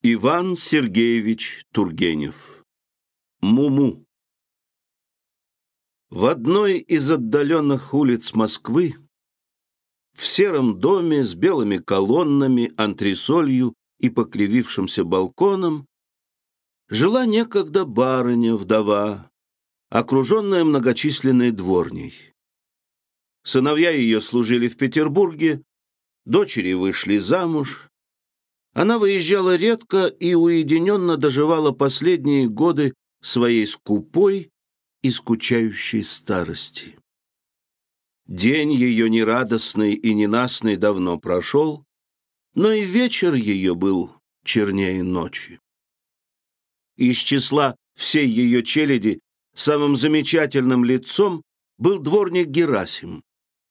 Иван Сергеевич Тургенев Муму В одной из отдаленных улиц Москвы в сером доме с белыми колоннами, антресолью и покривившимся балконом жила некогда барыня-вдова, окруженная многочисленной дворней. Сыновья ее служили в Петербурге, дочери вышли замуж. Она выезжала редко и уединенно доживала последние годы своей скупой и скучающей старости. День ее нерадостный и ненастный давно прошел, но и вечер ее был чернее ночи. Из числа всей ее челяди самым замечательным лицом был дворник Герасим,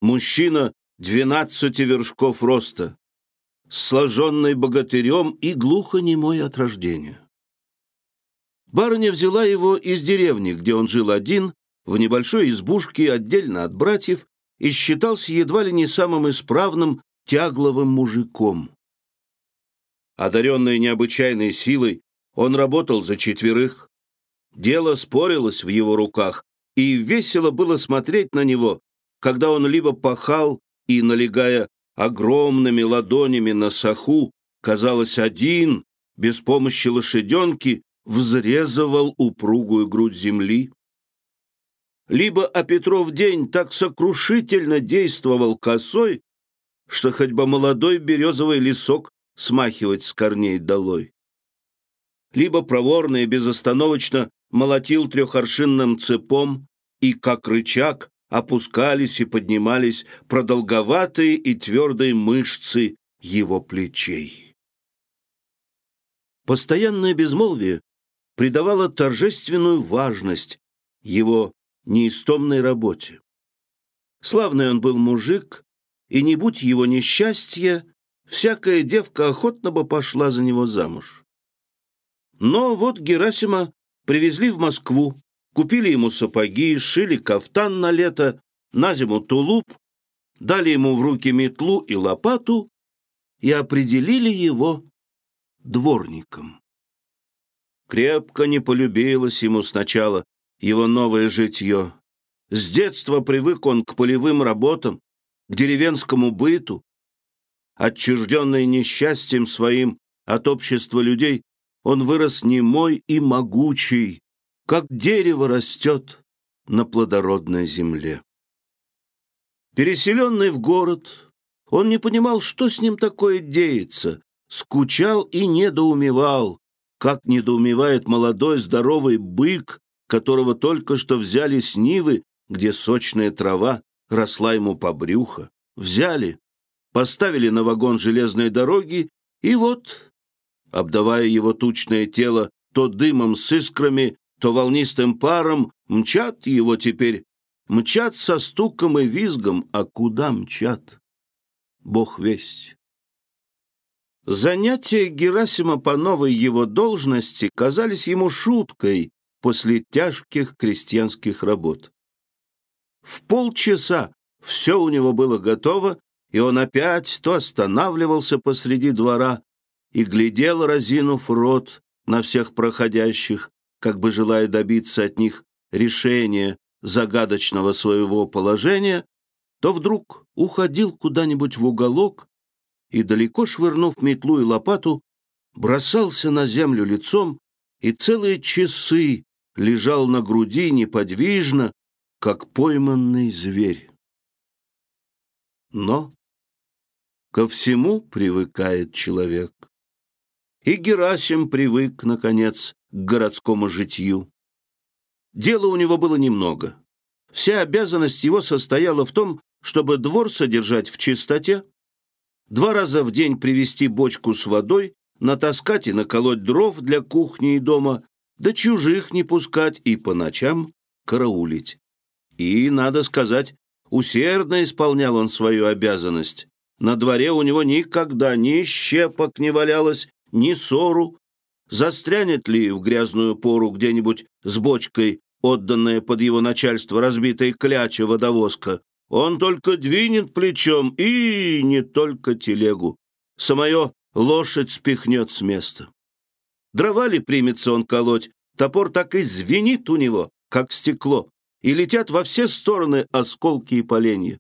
мужчина двенадцати вершков роста, сложенный богатырем и глухонемой от рождения. Барыня взяла его из деревни, где он жил один, в небольшой избушке, отдельно от братьев, и считался едва ли не самым исправным тягловым мужиком. Одаренный необычайной силой, он работал за четверых. Дело спорилось в его руках, и весело было смотреть на него, когда он либо пахал и, налегая огромными ладонями на саху, казалось, один, без помощи лошаденки, взрезывал упругую грудь земли. Либо а Петров день так сокрушительно действовал косой, что хоть бы молодой березовый лесок смахивать с корней долой. Либо проворно и безостановочно молотил трехоршинным цепом, и, как рычаг, опускались и поднимались продолговатые и твердые мышцы его плечей. Постоянное безмолвие придавало торжественную важность его неистомной работе. Славный он был мужик, и не будь его несчастья, всякая девка охотно бы пошла за него замуж. Но вот Герасима привезли в Москву, Купили ему сапоги, шили кафтан на лето, на зиму тулуп, дали ему в руки метлу и лопату и определили его дворником. Крепко не полюбилось ему сначала его новое житье. С детства привык он к полевым работам, к деревенскому быту. Отчужденный несчастьем своим от общества людей, он вырос немой и могучий, как дерево растет на плодородной земле. Переселенный в город, он не понимал, что с ним такое деется, скучал и недоумевал, как недоумевает молодой здоровый бык, которого только что взяли с Нивы, где сочная трава росла ему по брюхо. Взяли, поставили на вагон железной дороги, и вот, обдавая его тучное тело то дымом с искрами, то волнистым паром мчат его теперь, мчат со стуком и визгом, а куда мчат? Бог весть. Занятия Герасима по новой его должности казались ему шуткой после тяжких крестьянских работ. В полчаса все у него было готово, и он опять то останавливался посреди двора и глядел, разинув рот на всех проходящих, как бы желая добиться от них решения загадочного своего положения, то вдруг уходил куда-нибудь в уголок и, далеко швырнув метлу и лопату, бросался на землю лицом и целые часы лежал на груди неподвижно, как пойманный зверь. Но ко всему привыкает человек. И Герасим привык, наконец, к городскому житью. Дела у него было немного. Вся обязанность его состояла в том, чтобы двор содержать в чистоте, два раза в день привезти бочку с водой, натаскать и наколоть дров для кухни и дома, да чужих не пускать и по ночам караулить. И, надо сказать, усердно исполнял он свою обязанность. На дворе у него никогда ни щепок не валялось, ни ссору, застрянет ли в грязную пору где-нибудь с бочкой, отданная под его начальство разбитой кляча водовозка, он только двинет плечом и не только телегу. Самое лошадь спихнет с места. Дрова ли примется он колоть, топор так и звенит у него, как стекло, и летят во все стороны осколки и поленья.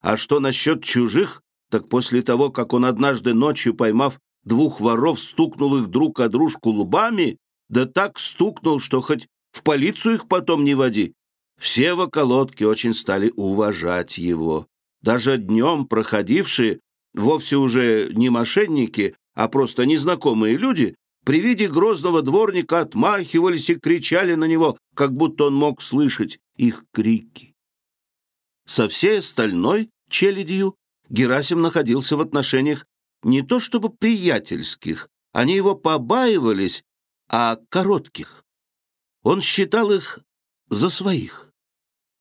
А что насчет чужих, так после того, как он однажды ночью, поймав двух воров, стукнул их друг о дружку лбами, да так стукнул, что хоть в полицию их потом не води, все в околотке очень стали уважать его. Даже днем проходившие, вовсе уже не мошенники, а просто незнакомые люди, при виде грозного дворника отмахивались и кричали на него, как будто он мог слышать их крики. Со всей остальной челядью Герасим находился в отношениях не то чтобы приятельских, они его побаивались, а коротких. Он считал их за своих.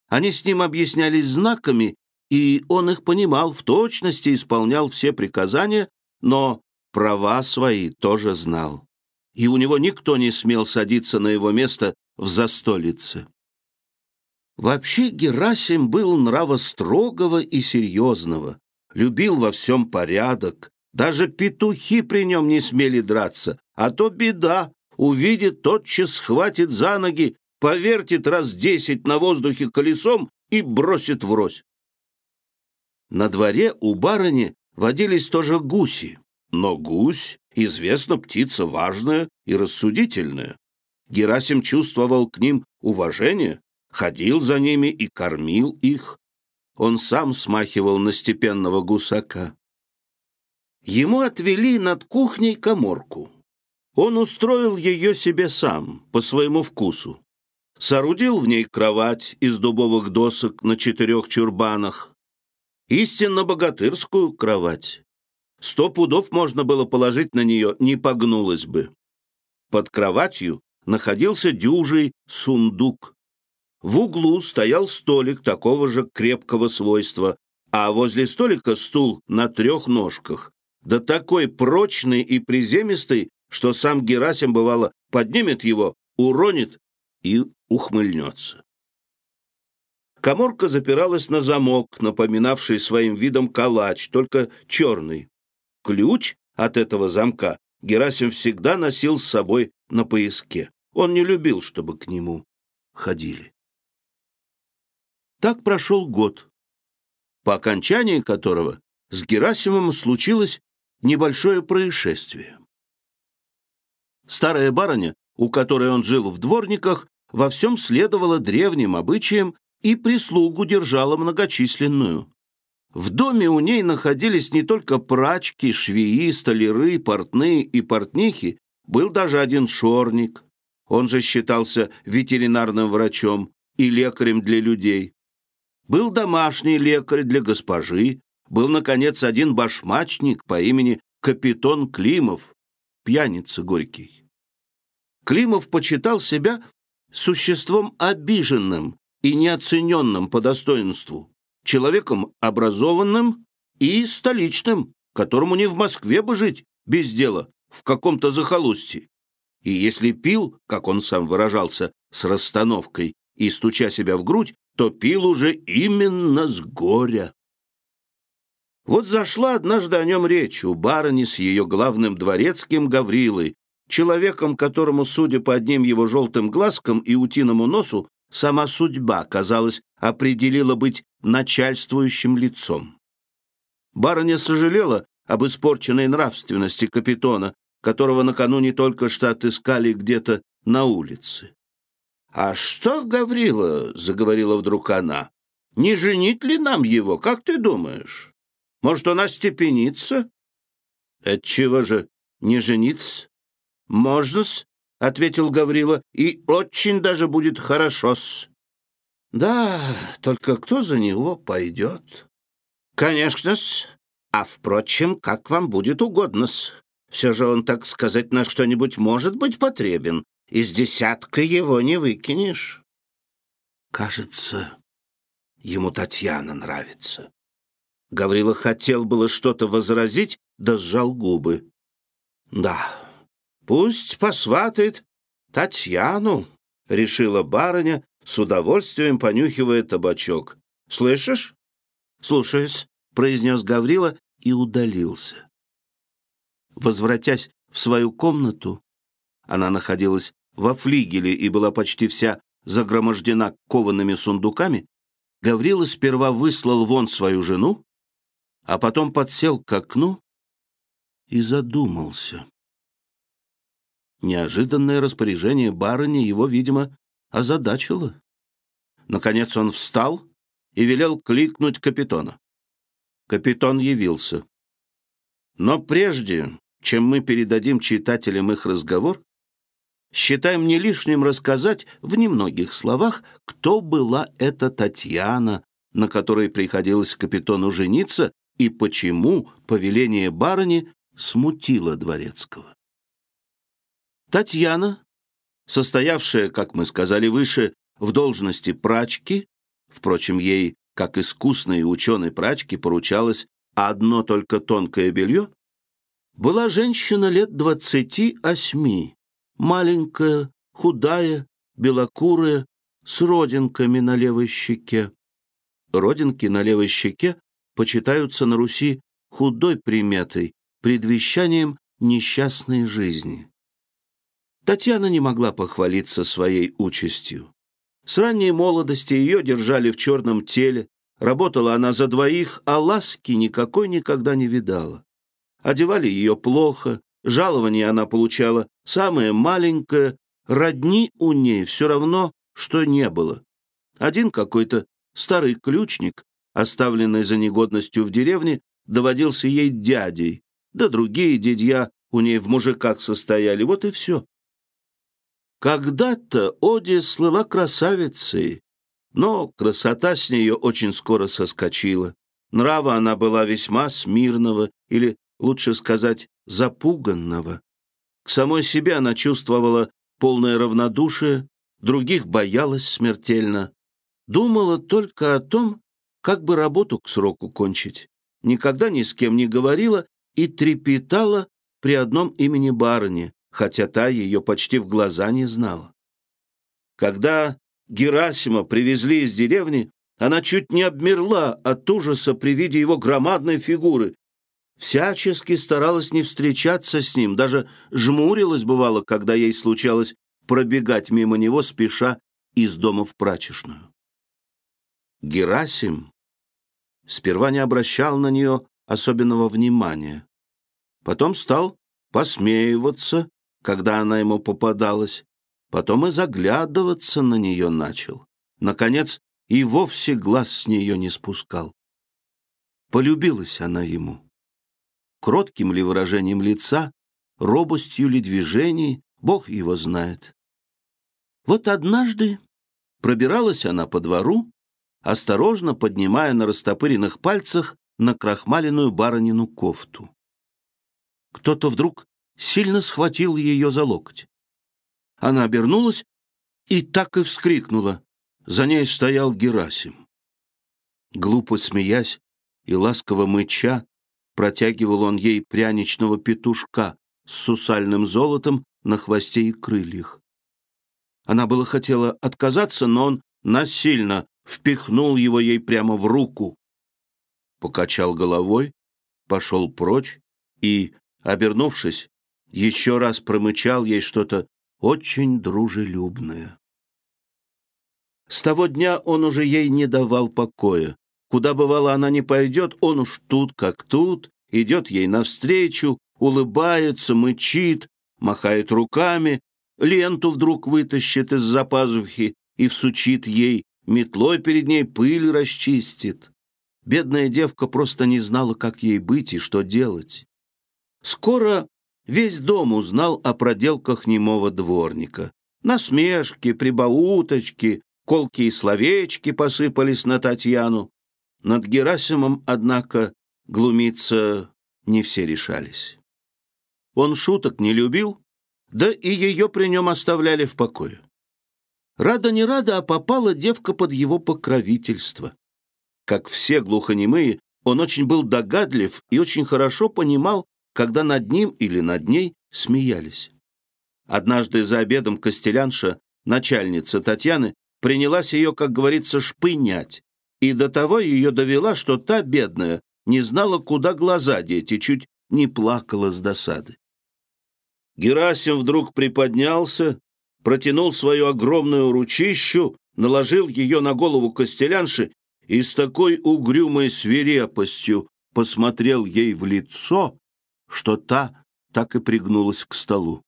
Они с ним объяснялись знаками, и он их понимал, в точности исполнял все приказания, но права свои тоже знал. И у него никто не смел садиться на его место в застолице. Вообще Герасим был нрава строгого и серьезного, любил во всем порядок, даже петухи при нем не смели драться, а то беда, увидит, тотчас схватит за ноги, повертит раз десять на воздухе колесом и бросит врозь. На дворе у барыни водились тоже гуси, но гусь, известно, птица важная и рассудительная. Герасим чувствовал к ним уважение, ходил за ними и кормил их. Он сам смахивал на степенного гусака. Ему отвели над кухней коморку. Он устроил ее себе сам, по своему вкусу. Соорудил в ней кровать из дубовых досок на четырех чурбанах, истинно богатырскую кровать. Сто пудов можно было положить на нее, не погнулась бы. Под кроватью находился дюжий сундук. В углу стоял столик такого же крепкого свойства, а возле столика стул на трех ножках, да такой прочный и приземистый, что сам Герасим, бывало, поднимет его, уронит и ухмыльнется. Коморка запиралась на замок, напоминавший своим видом калач, только черный. Ключ от этого замка Герасим всегда носил с собой на пояске. Он не любил, чтобы к нему ходили. Так прошел год, по окончании которого с Герасимом случилось небольшое происшествие. Старая барыня, у которой он жил в дворниках, во всем следовала древним обычаям и прислугу держала многочисленную. В доме у ней находились не только прачки, швеи, столяры, портные и портнихи, был даже один шорник. Он же считался ветеринарным врачом и лекарем для людей. Был домашний лекарь для госпожи, был, наконец, один башмачник по имени Капитон Климов, пьяница горький. Климов почитал себя существом обиженным и неоцененным по достоинству, человеком образованным и столичным, которому не в Москве бы жить без дела, в каком-то захолустье. И если пил, как он сам выражался, с расстановкой и стуча себя в грудь, то пил уже именно с горя. Вот зашла однажды о нем речь у барыни с ее главным дворецким Гаврилой, человеком, которому, судя по одним его желтым глазкам и утиному носу, Сама судьба, казалось, определила быть начальствующим лицом. Барыня сожалела об испорченной нравственности капитона, которого накануне только что отыскали где-то на улице. «А что, Гаврила?» — заговорила вдруг она. «Не женить ли нам его, как ты думаешь? Может, он остепенится?» «Отчего же не жениться? Можно-с, — ответил Гаврила, — «и очень даже будет хорошо-с». «Да, только кто за него пойдет?» «Конечно-с. А, впрочем, как вам будет угодно-с. Все же он, так сказать, на что-нибудь может быть потребен. Из десятка его не выкинешь». «Кажется, ему Татьяна нравится». Гаврила хотел было что-то возразить, да сжал губы. «Да, Пусть посватает Татьяну, — решила барыня, с удовольствием понюхивая табачок. «Слышишь?» «Слушаюсь», — произнес Гаврила и удалился. Возвратясь в свою комнату, она находилась во флигеле и была почти вся загромождена коваными сундуками, Гаврила сперва выслал вон свою жену, а потом подсел к окну и задумался. Неожиданное распоряжение барыни его, видимо, озадачило. Наконец он встал и велел кликнуть капитона. Капитан явился. Но прежде, чем мы передадим читателям их разговор, считаем не лишним рассказать в немногих словах, кто была эта Татьяна, на которой приходилось капитану жениться, и почему повеление барыни смутило Дворецкого. Татьяна, состоявшая, как мы сказали выше, в должности прачки, впрочем, ей, как искусной ученой прачке, поручалось одно только тонкое белье, была женщина лет двадцати осьми, маленькая, худая, белокурая, с родинками на левой щеке. Родинки на левой щеке почитаются на Руси худой приметой, предвещанием несчастной жизни. Татьяна не могла похвалиться своей участью. С ранней молодости ее держали в черном теле, работала она за двоих, а ласки никакой никогда не видала. Одевали ее плохо, жалование она получала самое маленькое, родни у ней все равно, что не было. Один какой-то старый ключник, оставленный за негодностью в деревне, доводился ей дядей, да другие дядья у ней в мужиках состояли, вот и все. Когда-то Оди слыла красавицей, но красота с нее очень скоро соскочила. Нрава она была весьма смирного, или, лучше сказать, запуганного. К самой себе она чувствовала полное равнодушие, других боялась смертельно. Думала только о том, как бы работу к сроку кончить. Никогда ни с кем не говорила и трепетала при одном имени барыни, хотя та ее почти в глаза не знала. Когда Герасима привезли из деревни, она чуть не обмерла от ужаса при виде его громадной фигуры. Всячески старалась не встречаться с ним, даже жмурилась, бывало, когда ей случалось пробегать мимо него, спеша из дома в прачечную. Герасим сперва не обращал на нее особенного внимания. Потом стал посмеиваться когда она ему попадалась, потом и заглядываться на нее начал. Наконец, и вовсе глаз с нее не спускал. Полюбилась она ему. Кротким ли выражением лица, робостью ли движений, Бог его знает. Вот однажды пробиралась она по двору, осторожно поднимая на растопыренных пальцах на крахмаленную баронину кофту. Кто-то вдруг сильно схватил ее за локоть. Она обернулась и так и вскрикнула. За ней стоял Герасим. Глупо смеясь и ласково мыча, протягивал он ей пряничного петушка с сусальным золотом на хвосте и крыльях. Она было хотела отказаться, но он насильно впихнул его ей прямо в руку. Покачал головой, пошел прочь и, обернувшись, еще раз промычал ей что-то очень дружелюбное. С того дня он уже ей не давал покоя. Куда бывало она не пойдет, он уж тут как тут, идет ей навстречу, улыбается, мычит, махает руками, ленту вдруг вытащит из-за пазухи и всучит ей, метлой перед ней пыль расчистит. Бедная девка просто не знала, как ей быть и что делать. Скоро Весь дом узнал о проделках немого дворника. Насмешки, прибауточки, колкие словечки посыпались на Татьяну. Над Герасимом, однако, глумиться не все решались. Он шуток не любил, да и ее при нем оставляли в покое. Рада не рада, а попала девка под его покровительство. Как все глухонемые, он очень был догадлив и очень хорошо понимал, когда над ним или над ней смеялись. Однажды за обедом Костелянша, начальница Татьяны, принялась ее, как говорится, шпынять, и до того ее довела, что та, бедная, не знала, куда глаза деть, и чуть не плакала с досады. Герасим вдруг приподнялся, протянул свою огромную ручищу, наложил ее на голову костелянши и с такой угрюмой свирепостью посмотрел ей в лицо, что та так и пригнулась к столу.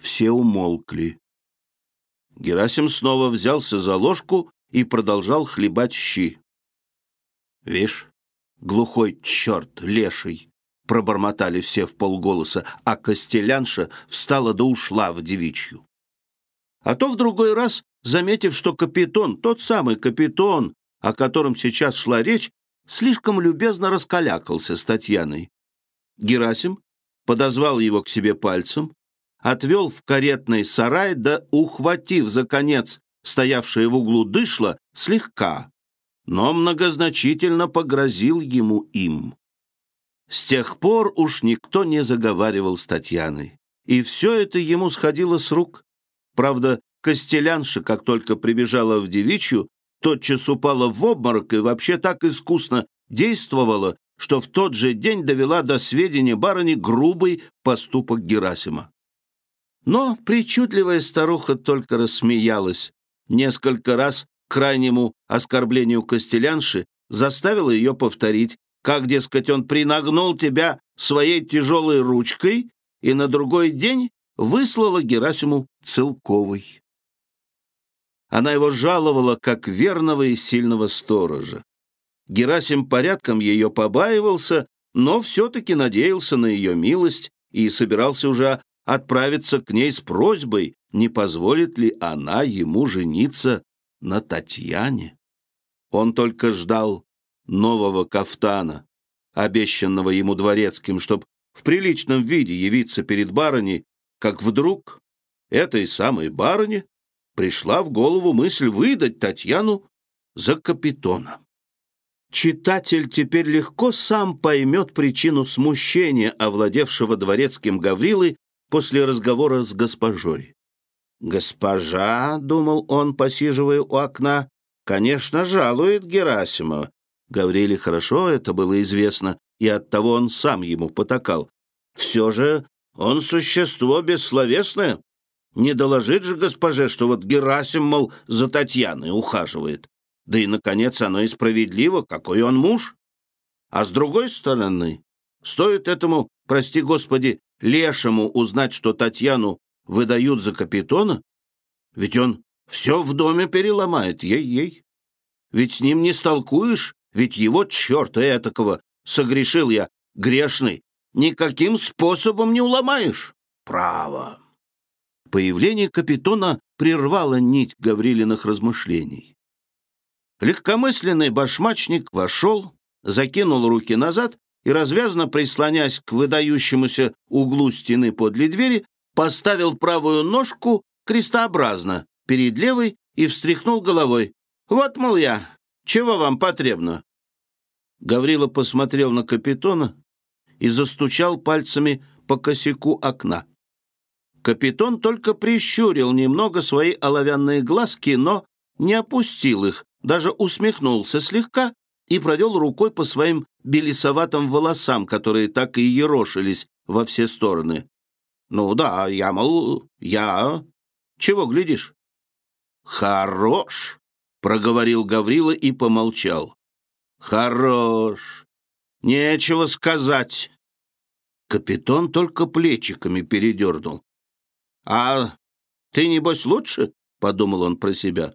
Все умолкли. Герасим снова взялся за ложку и продолжал хлебать щи. «Вишь, глухой черт, леший!» — пробормотали все в полголоса, а Костелянша встала да ушла в девичью. А то в другой раз, заметив, что капитон, тот самый капитон, о котором сейчас шла речь, слишком любезно раскалякался с Татьяной. Герасим подозвал его к себе пальцем, отвел в каретный сарай, да, ухватив за конец стоявшее в углу дышло, слегка, но многозначительно погрозил ему им. С тех пор уж никто не заговаривал с Татьяной, и все это ему сходило с рук. Правда, Костелянша, как только прибежала в девичью, тотчас упала в обморок и вообще так искусно действовала, что в тот же день довела до сведения барыни грубый поступок Герасима. Но причудливая старуха только рассмеялась. Несколько раз крайнему оскорблению Костелянши заставила ее повторить, как, дескать, он принагнул тебя своей тяжелой ручкой и на другой день выслала Герасиму Целковой. Она его жаловала как верного и сильного сторожа. Герасим порядком ее побаивался, но все-таки надеялся на ее милость и собирался уже отправиться к ней с просьбой, не позволит ли она ему жениться на Татьяне. Он только ждал нового кафтана, обещанного ему дворецким, чтобы в приличном виде явиться перед барыней, как вдруг этой самой барыне пришла в голову мысль выдать Татьяну за капитона. Читатель теперь легко сам поймет причину смущения, овладевшего дворецким Гаврилой после разговора с госпожой. «Госпожа», — думал он, посиживая у окна, — «конечно, жалует Герасима». Гавриле хорошо это было известно, и оттого он сам ему потакал. «Все же он существо бессловесное. Не доложит же госпоже, что вот Герасим, мол, за Татьяной ухаживает. Да и, наконец, оно и справедливо, какой он муж. А с другой стороны, стоит этому, прости господи, лешему узнать, что Татьяну выдают за капитона, ведь он все в доме переломает, ей-ей. Ведь с ним не столкуешь, ведь его черта этакого, согрешил я, грешный, никаким способом не уломаешь. Право. Появление капитона прервало нить Гаврилиных размышлений. Легкомысленный башмачник вошел, закинул руки назад и, развязно прислонясь к выдающемуся углу стены подле двери, поставил правую ножку крестообразно перед левой и встряхнул головой. «Вот, мол, я, чего вам потребно?» Гаврила посмотрел на капитона и застучал пальцами по косяку окна. Капитон только прищурил немного свои оловянные глазки, но не опустил их, даже усмехнулся слегка и провел рукой по своим белесоватым волосам, которые так и ерошились во все стороны. «Ну да, я, мол, я... Чего глядишь?» «Хорош!» — проговорил Гаврила и помолчал. «Хорош! Нечего сказать!» Капитан только плечиками передернул. «А ты, небось, лучше?» — подумал он про себя.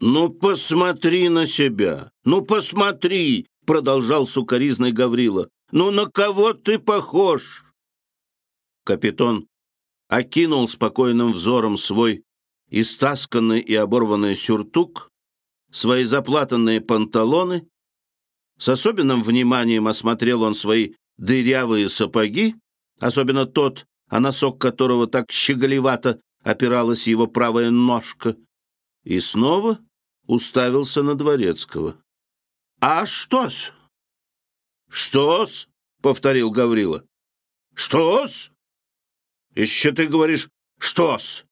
«Ну, посмотри на себя! Ну, посмотри!» — продолжал сукоризный Гаврила. «Ну, на кого ты похож?» Капитан окинул спокойным взором свой истасканный и оборванный сюртук, свои заплатанные панталоны. С особенным вниманием осмотрел он свои дырявые сапоги, особенно тот, а носок которого так щеголевато опиралась его правая ножка, и снова уставился на Дворецкого. «А что-с?» «Что-с?» — повторил Гаврила. «Что-с?» «Еще ты говоришь «что-с?»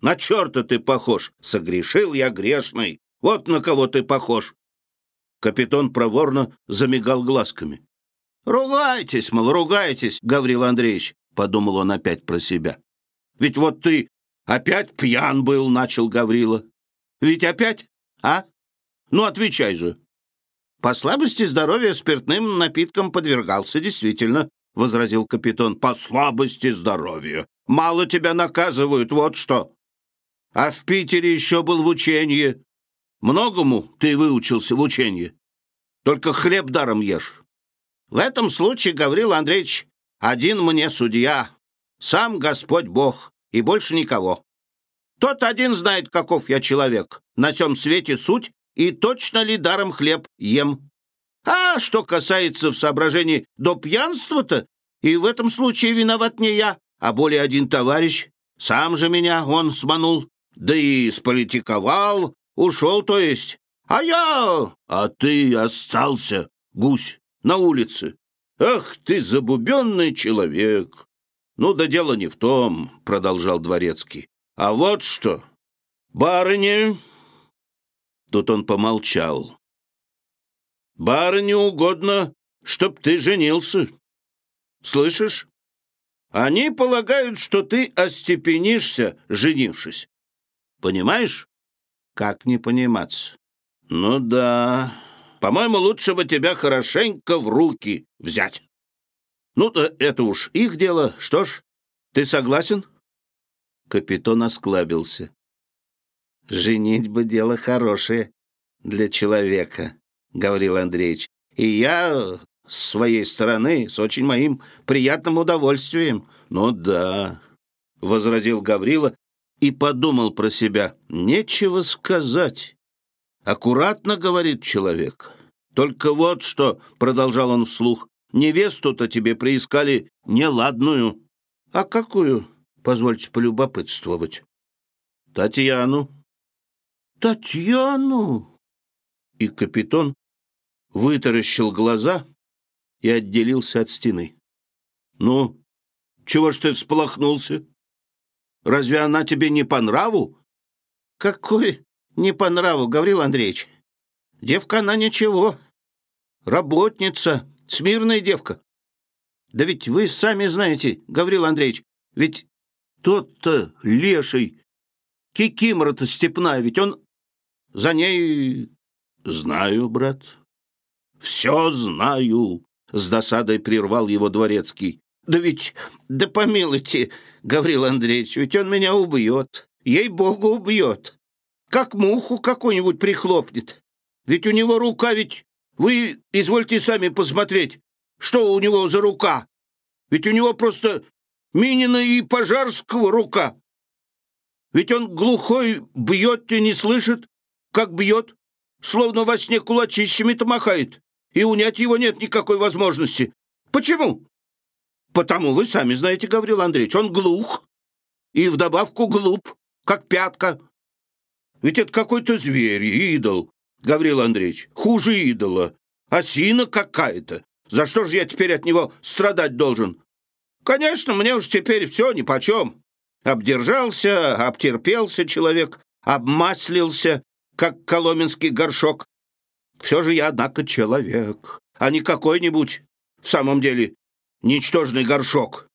На черта ты похож! Согрешил я грешный! Вот на кого ты похож!» Капитан проворно замигал глазками. «Ругайтесь, мол, ругайтесь, Гаврил Андреевич. — подумал он опять про себя. «Ведь вот ты опять пьян был», — начал Гаврила. «Ведь опять, а? Ну, отвечай же». «По слабости здоровья спиртным напиткам подвергался, действительно», — возразил капитан. «По слабости здоровья. Мало тебя наказывают, вот что. А в Питере еще был в учении. Многому ты выучился в учении. Только хлеб даром ешь. В этом случае, Гаврил Андреевич, один мне судья, сам Господь Бог, и больше никого. Тот один знает, каков я человек, на всем свете суть, и точно ли даром хлеб ем. А что касается в соображении до пьянства-то, и в этом случае виноват не я, а более один товарищ. Сам же меня он сманул, да и сполитиковал, ушел, то есть. А я... А ты остался, гусь, на улице. Ах ты, забубенный человек! Ну да дело не в том, продолжал дворецкий. А вот что, барыня... Тут он помолчал. Барыне угодно, чтоб ты женился. Слышишь? Они полагают, что ты остепенишься, женившись. Понимаешь? Как не понимать? Ну да. По-моему, лучше бы тебя хорошенько в руки взять. Ну-то это уж их дело. Что ж, ты согласен? Капитан осклабился. Женить бы дело хорошее для человека, Гаврил Андреевич. И я с своей стороны с очень моим приятным удовольствием. Ну да, возразил Гаврила и подумал про себя. Нечего сказать. Аккуратно говорит человек. Только вот что, продолжал он вслух, невесту-то тебе приискали неладную. А какую? Позвольте полюбопытствовать. Татьяну. Татьяну? И капитан вытаращил глаза и отделился от стены. Ну, чего ж ты всполохнулся? Разве она тебе не по нраву?» «Какой не по нраву, Гаврил Андреевич? Девка она ничего. Работница, смирная девка. Да ведь вы сами знаете, Гаврил Андреевич, ведь тот-то леший, кикимора-то степная, ведь он за ней... Знаю, брат. Все знаю, с досадой прервал его дворецкий. Да ведь, да помилуйте, Гаврил Андреевич, ведь он меня убьет. Ей-богу, убьет. Как муху какую-нибудь прихлопнет. Ведь у него рука ведь... Вы извольте сами посмотреть, что у него за рука. Ведь у него просто Минина и Пожарского рука. Ведь он глухой бьет и не слышит, как бьет, словно во сне кулачищами-то махает, и унять его нет никакой возможности. Почему? Потому вы сами знаете, Гаврил Андреевич, он глух и вдобавку глуп, как пятка. Ведь это какой-то зверь, идол, Гаврил Андреевич, хуже идола, осина какая-то. За что же я теперь от него страдать должен? Конечно, мне уж теперь все нипочем. Обдержался, обтерпелся человек, обмаслился, как коломенский горшок. Все же я, однако, человек, а не какой-нибудь, в самом деле, ничтожный горшок.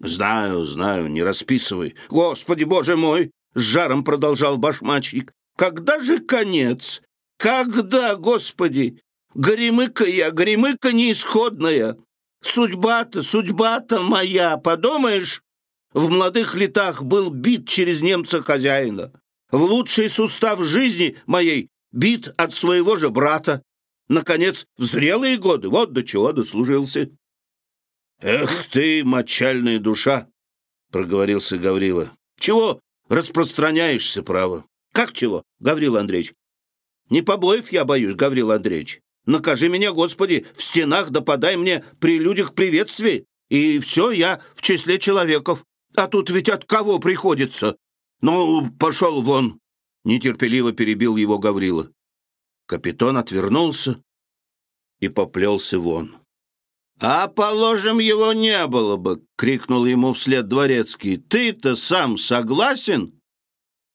Знаю, знаю, не расписывай. Господи, боже мой! С жаром продолжал башмачник. Когда же конец? Когда, Господи? Горемыка я, горемыка неисходная. Судьба-то, судьба-то моя, подумаешь? В молодых летах был бит через немца хозяина. В лучший сустав жизни моей бит от своего же брата. Наконец, в зрелые годы, вот до чего дослужился. «Эх ты, мочальная душа!» — проговорился Гаврила. «Чего распространяешься, право?» «Как чего, Гаврил Андреевич?» «Не побоев я боюсь, Гаврил Андреевич. Накажи меня, Господи, в стенах да подай мне при людях приветствие, и все я в числе человеков. А тут ведь от кого приходится? Ну, пошел вон!» Нетерпеливо перебил его Гаврила. Капитан отвернулся и поплелся вон. «А, положим, его не было бы!» — крикнул ему вслед дворецкий. «Ты-то сам согласен?»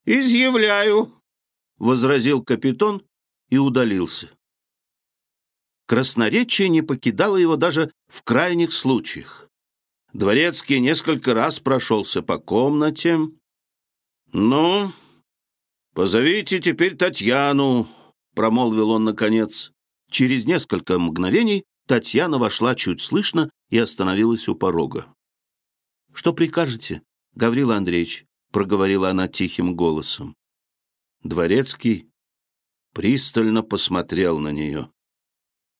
«Изъявляю!» — возразил капитан и удалился. Красноречие не покидало его даже в крайних случаях. Дворецкий несколько раз прошелся по комнате. «Ну, позовите теперь Татьяну», — промолвил он наконец. Через несколько мгновений Татьяна вошла чуть слышно и остановилась у порога. «Что прикажете, Гаврил Андреевич?» — проговорила она тихим голосом. Дворецкий пристально посмотрел на нее.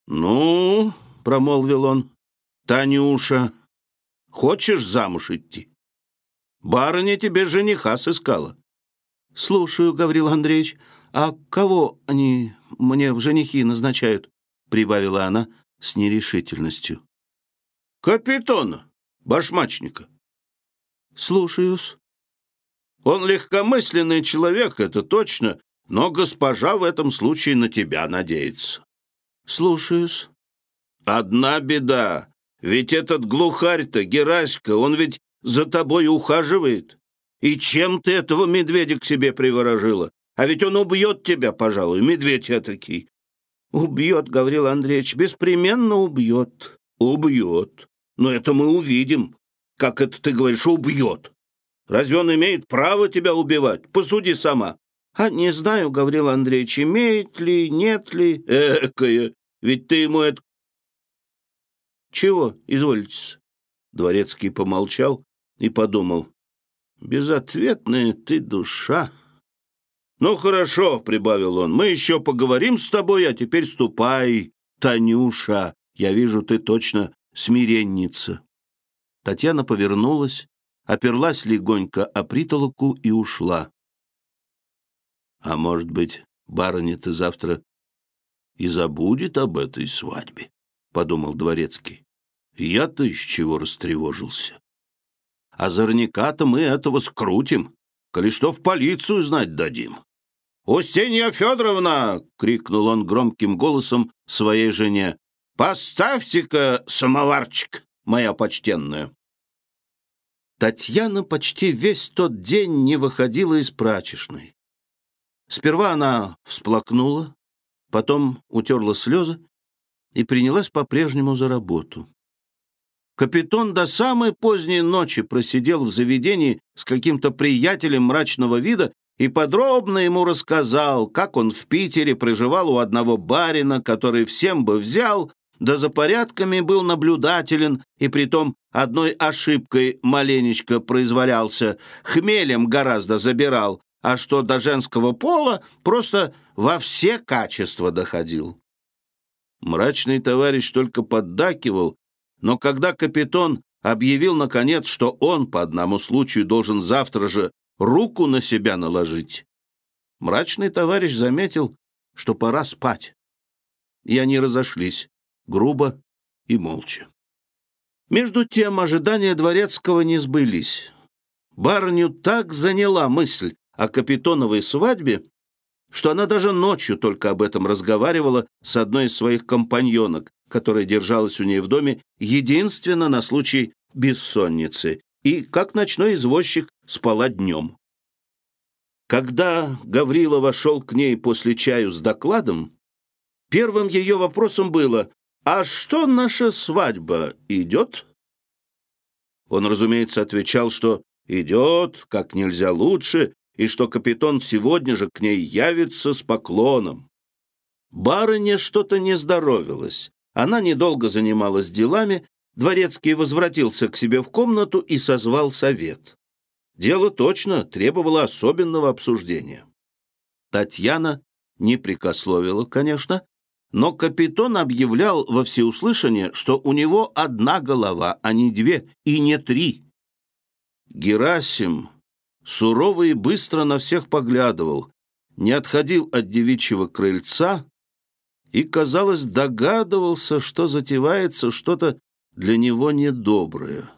«Ну, — промолвил он, — Танюша, хочешь замуж идти? Барыня тебе жениха сыскала». «Слушаю, Гаврил Андреевич. А кого они мне в женихи назначают?» — прибавила она с нерешительностью. «Капитона, башмачника». «Слушаюсь». «Он легкомысленный человек, это точно, но госпожа в этом случае на тебя надеется». «Слушаюсь». «Одна беда. Ведь этот глухарь-то, Гераська, он ведь за тобой ухаживает. И чем ты этого медведя к себе приворожила? А ведь он убьет тебя, пожалуй, медведь этакий». «Убьет, Гаврил Андреевич, беспременно убьет». «Убьет. Но это мы увидим. Как это ты говоришь, убьет? Разве он имеет право тебя убивать? Посуди сама». «А не знаю, Гаврил Андреевич, имеет ли, нет ли...» «Экая, ведь ты ему это...» «Чего, изволитесь?» Дворецкий помолчал и подумал. «Безответная ты душа». «Ну, хорошо», — прибавил он, — «мы еще поговорим с тобой, а теперь ступай, Танюша. Я вижу, ты точно смиренница». Татьяна повернулась, оперлась легонько о притолоку и ушла. А может быть, барыня-то завтра и забудет об этой свадьбе, — подумал Дворецкий. Я-то из чего растревожился. Озорняка-то мы этого скрутим, коли что в полицию знать дадим. «Устинья Федоровна!» — крикнул он громким голосом своей жене. «Поставьте-ка самоварчик, моя почтенная!» Татьяна почти весь тот день не выходила из прачечной. Сперва она всплакнула, потом утерла слезы и принялась по-прежнему за работу. Капитон до самой поздней ночи просидел в заведении с каким-то приятелем мрачного вида и подробно ему рассказал, как он в Питере проживал у одного барина, который всем бы взял, да за порядками был наблюдателен и притом одной ошибкой маленечко произволялся, хмелем гораздо забирал, а что до женского пола просто во все качества доходил. Мрачный товарищ только поддакивал, но когда капитан объявил, наконец, что он по одному случаю должен завтра же руку на себя наложить, мрачный товарищ заметил, что пора спать. И они разошлись, грубо и молча. Между тем ожидания Дворецкого не сбылись. Барню так заняла мысль о капитоновой свадьбе, что она даже ночью только об этом разговаривала с одной из своих компаньонок, которая держалась у ней в доме единственно на случай бессонницы, и, как ночной извозчик, спала днем. Когда Гаврила вошел к ней после чаю с докладом, первым ее вопросом было «А что наша свадьба идет?» Он, разумеется, отвечал, что идет как нельзя лучше, и что капитан сегодня же к ней явится с поклоном. Барыня что-то не здоровилась. Она недолго занималась делами, Дворецкий возвратился к себе в комнату и созвал совет. Дело точно требовало особенного обсуждения. Татьяна не прикословила, конечно, но капитан объявлял во всеуслышание, что у него одна голова, а не две, и не три. Герасим сурово и быстро на всех поглядывал, не отходил от девичьего крыльца и, казалось, догадывался, что затевается что-то для него недоброе.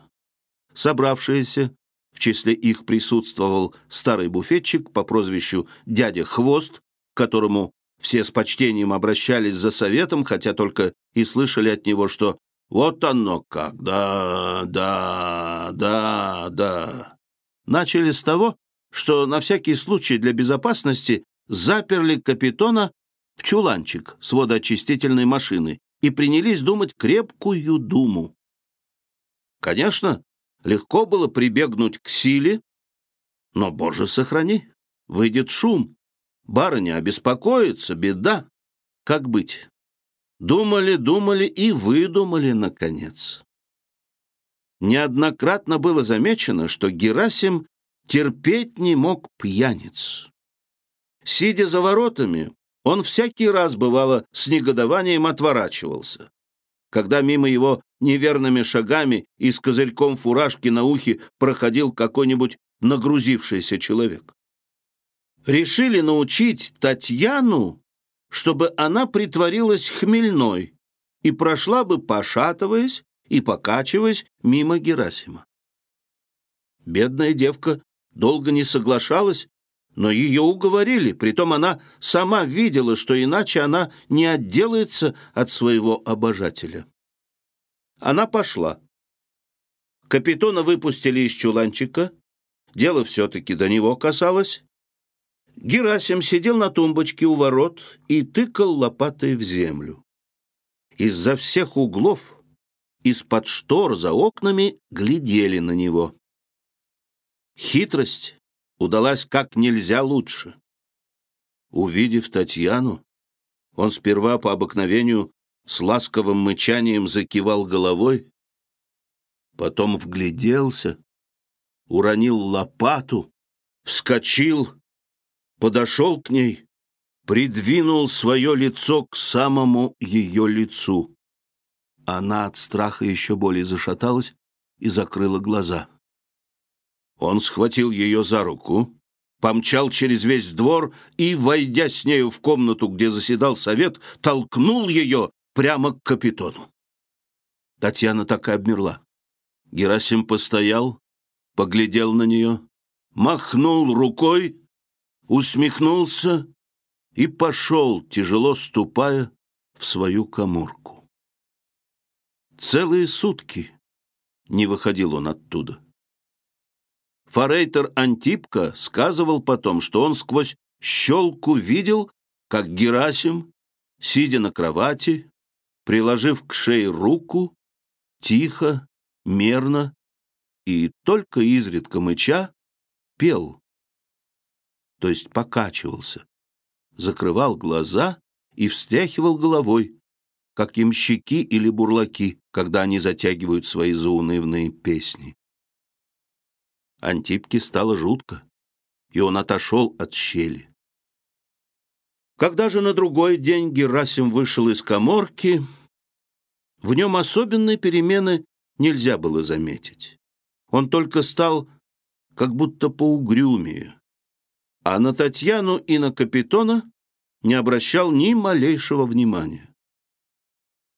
Собравшиеся, в числе их присутствовал старый буфетчик по прозвищу «Дядя Хвост», которому все с почтением обращались за советом, хотя только и слышали от него, что «вот оно как, да, да, да, да». Начали с того, что на всякий случай для безопасности заперли капитона в чуланчик с водоочистительной машины и принялись думать крепкую думу. Конечно, легко было прибегнуть к силе, но, боже, сохрани, выйдет шум. Барыня обеспокоится, беда. Как быть? Думали, думали и выдумали, наконец. Неоднократно было замечено, что Герасим терпеть не мог пьяниц. Сидя за воротами, он всякий раз, бывало, с негодованием отворачивался. Когда мимо его неверными шагами и с козырьком фуражки на ухе проходил какой-нибудь нагрузившийся человек. Решили научить Татьяну, чтобы она притворилась хмельной и прошла бы, пошатываясь и покачиваясь мимо Герасима. Бедная девка долго не соглашалась, но ее уговорили, притом она сама видела, что иначе она не отделается от своего обожателя. Она пошла. Капитона выпустили из чуланчика, дело все-таки до него касалось. Герасим сидел на тумбочке у ворот и тыкал лопатой в землю. Из-за всех углов, из-под штор за окнами глядели на него. Хитрость удалась как нельзя лучше. Увидев Татьяну, он сперва по обыкновению с ласковым мычанием закивал головой, потом вгляделся, уронил лопату, вскочил, подошел к ней, придвинул свое лицо к самому ее лицу. Она от страха еще более зашаталась и закрыла глаза. Он схватил ее за руку, помчал через весь двор и, войдя с нею в комнату, где заседал совет, толкнул ее прямо к капитону. Татьяна так и обмерла. Герасим постоял, поглядел на нее, махнул рукой, усмехнулся и пошел, тяжело ступая, в свою коморку. Целые сутки не выходил он оттуда. Форейтер Антипка сказывал потом, что он сквозь щелку видел, как Герасим, сидя на кровати, приложив к шее руку, тихо, мерно и только изредка мыча, пел, то есть покачивался, закрывал глаза и встряхивал головой, как ямщики или бурлаки, когда они затягивают свои заунывные песни. Антипке стало жутко, и он отошел от щели. Когда же на другой день Герасим вышел из коморки, в нем особенной перемены нельзя было заметить. Он только стал как будто поугрюмее, а на Татьяну и на Капитона не обращал ни малейшего внимания.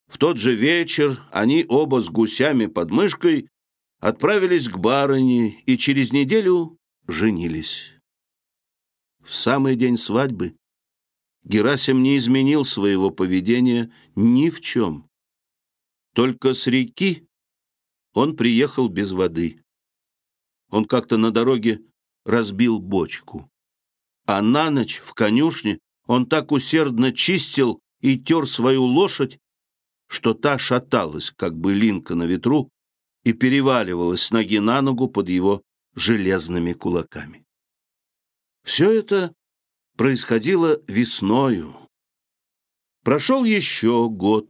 В тот же вечер они оба с гусями под мышкой отправились к барыне и через неделю женились. В самый день свадьбы Герасим не изменил своего поведения ни в чем. Только с реки он приехал без воды. Он как-то на дороге разбил бочку. А на ночь в конюшне он так усердно чистил и тер свою лошадь, что та шаталась, как бы линка на ветру, и переваливалась с ноги на ногу под его железными кулаками. Все это происходило весною. Прошел еще год,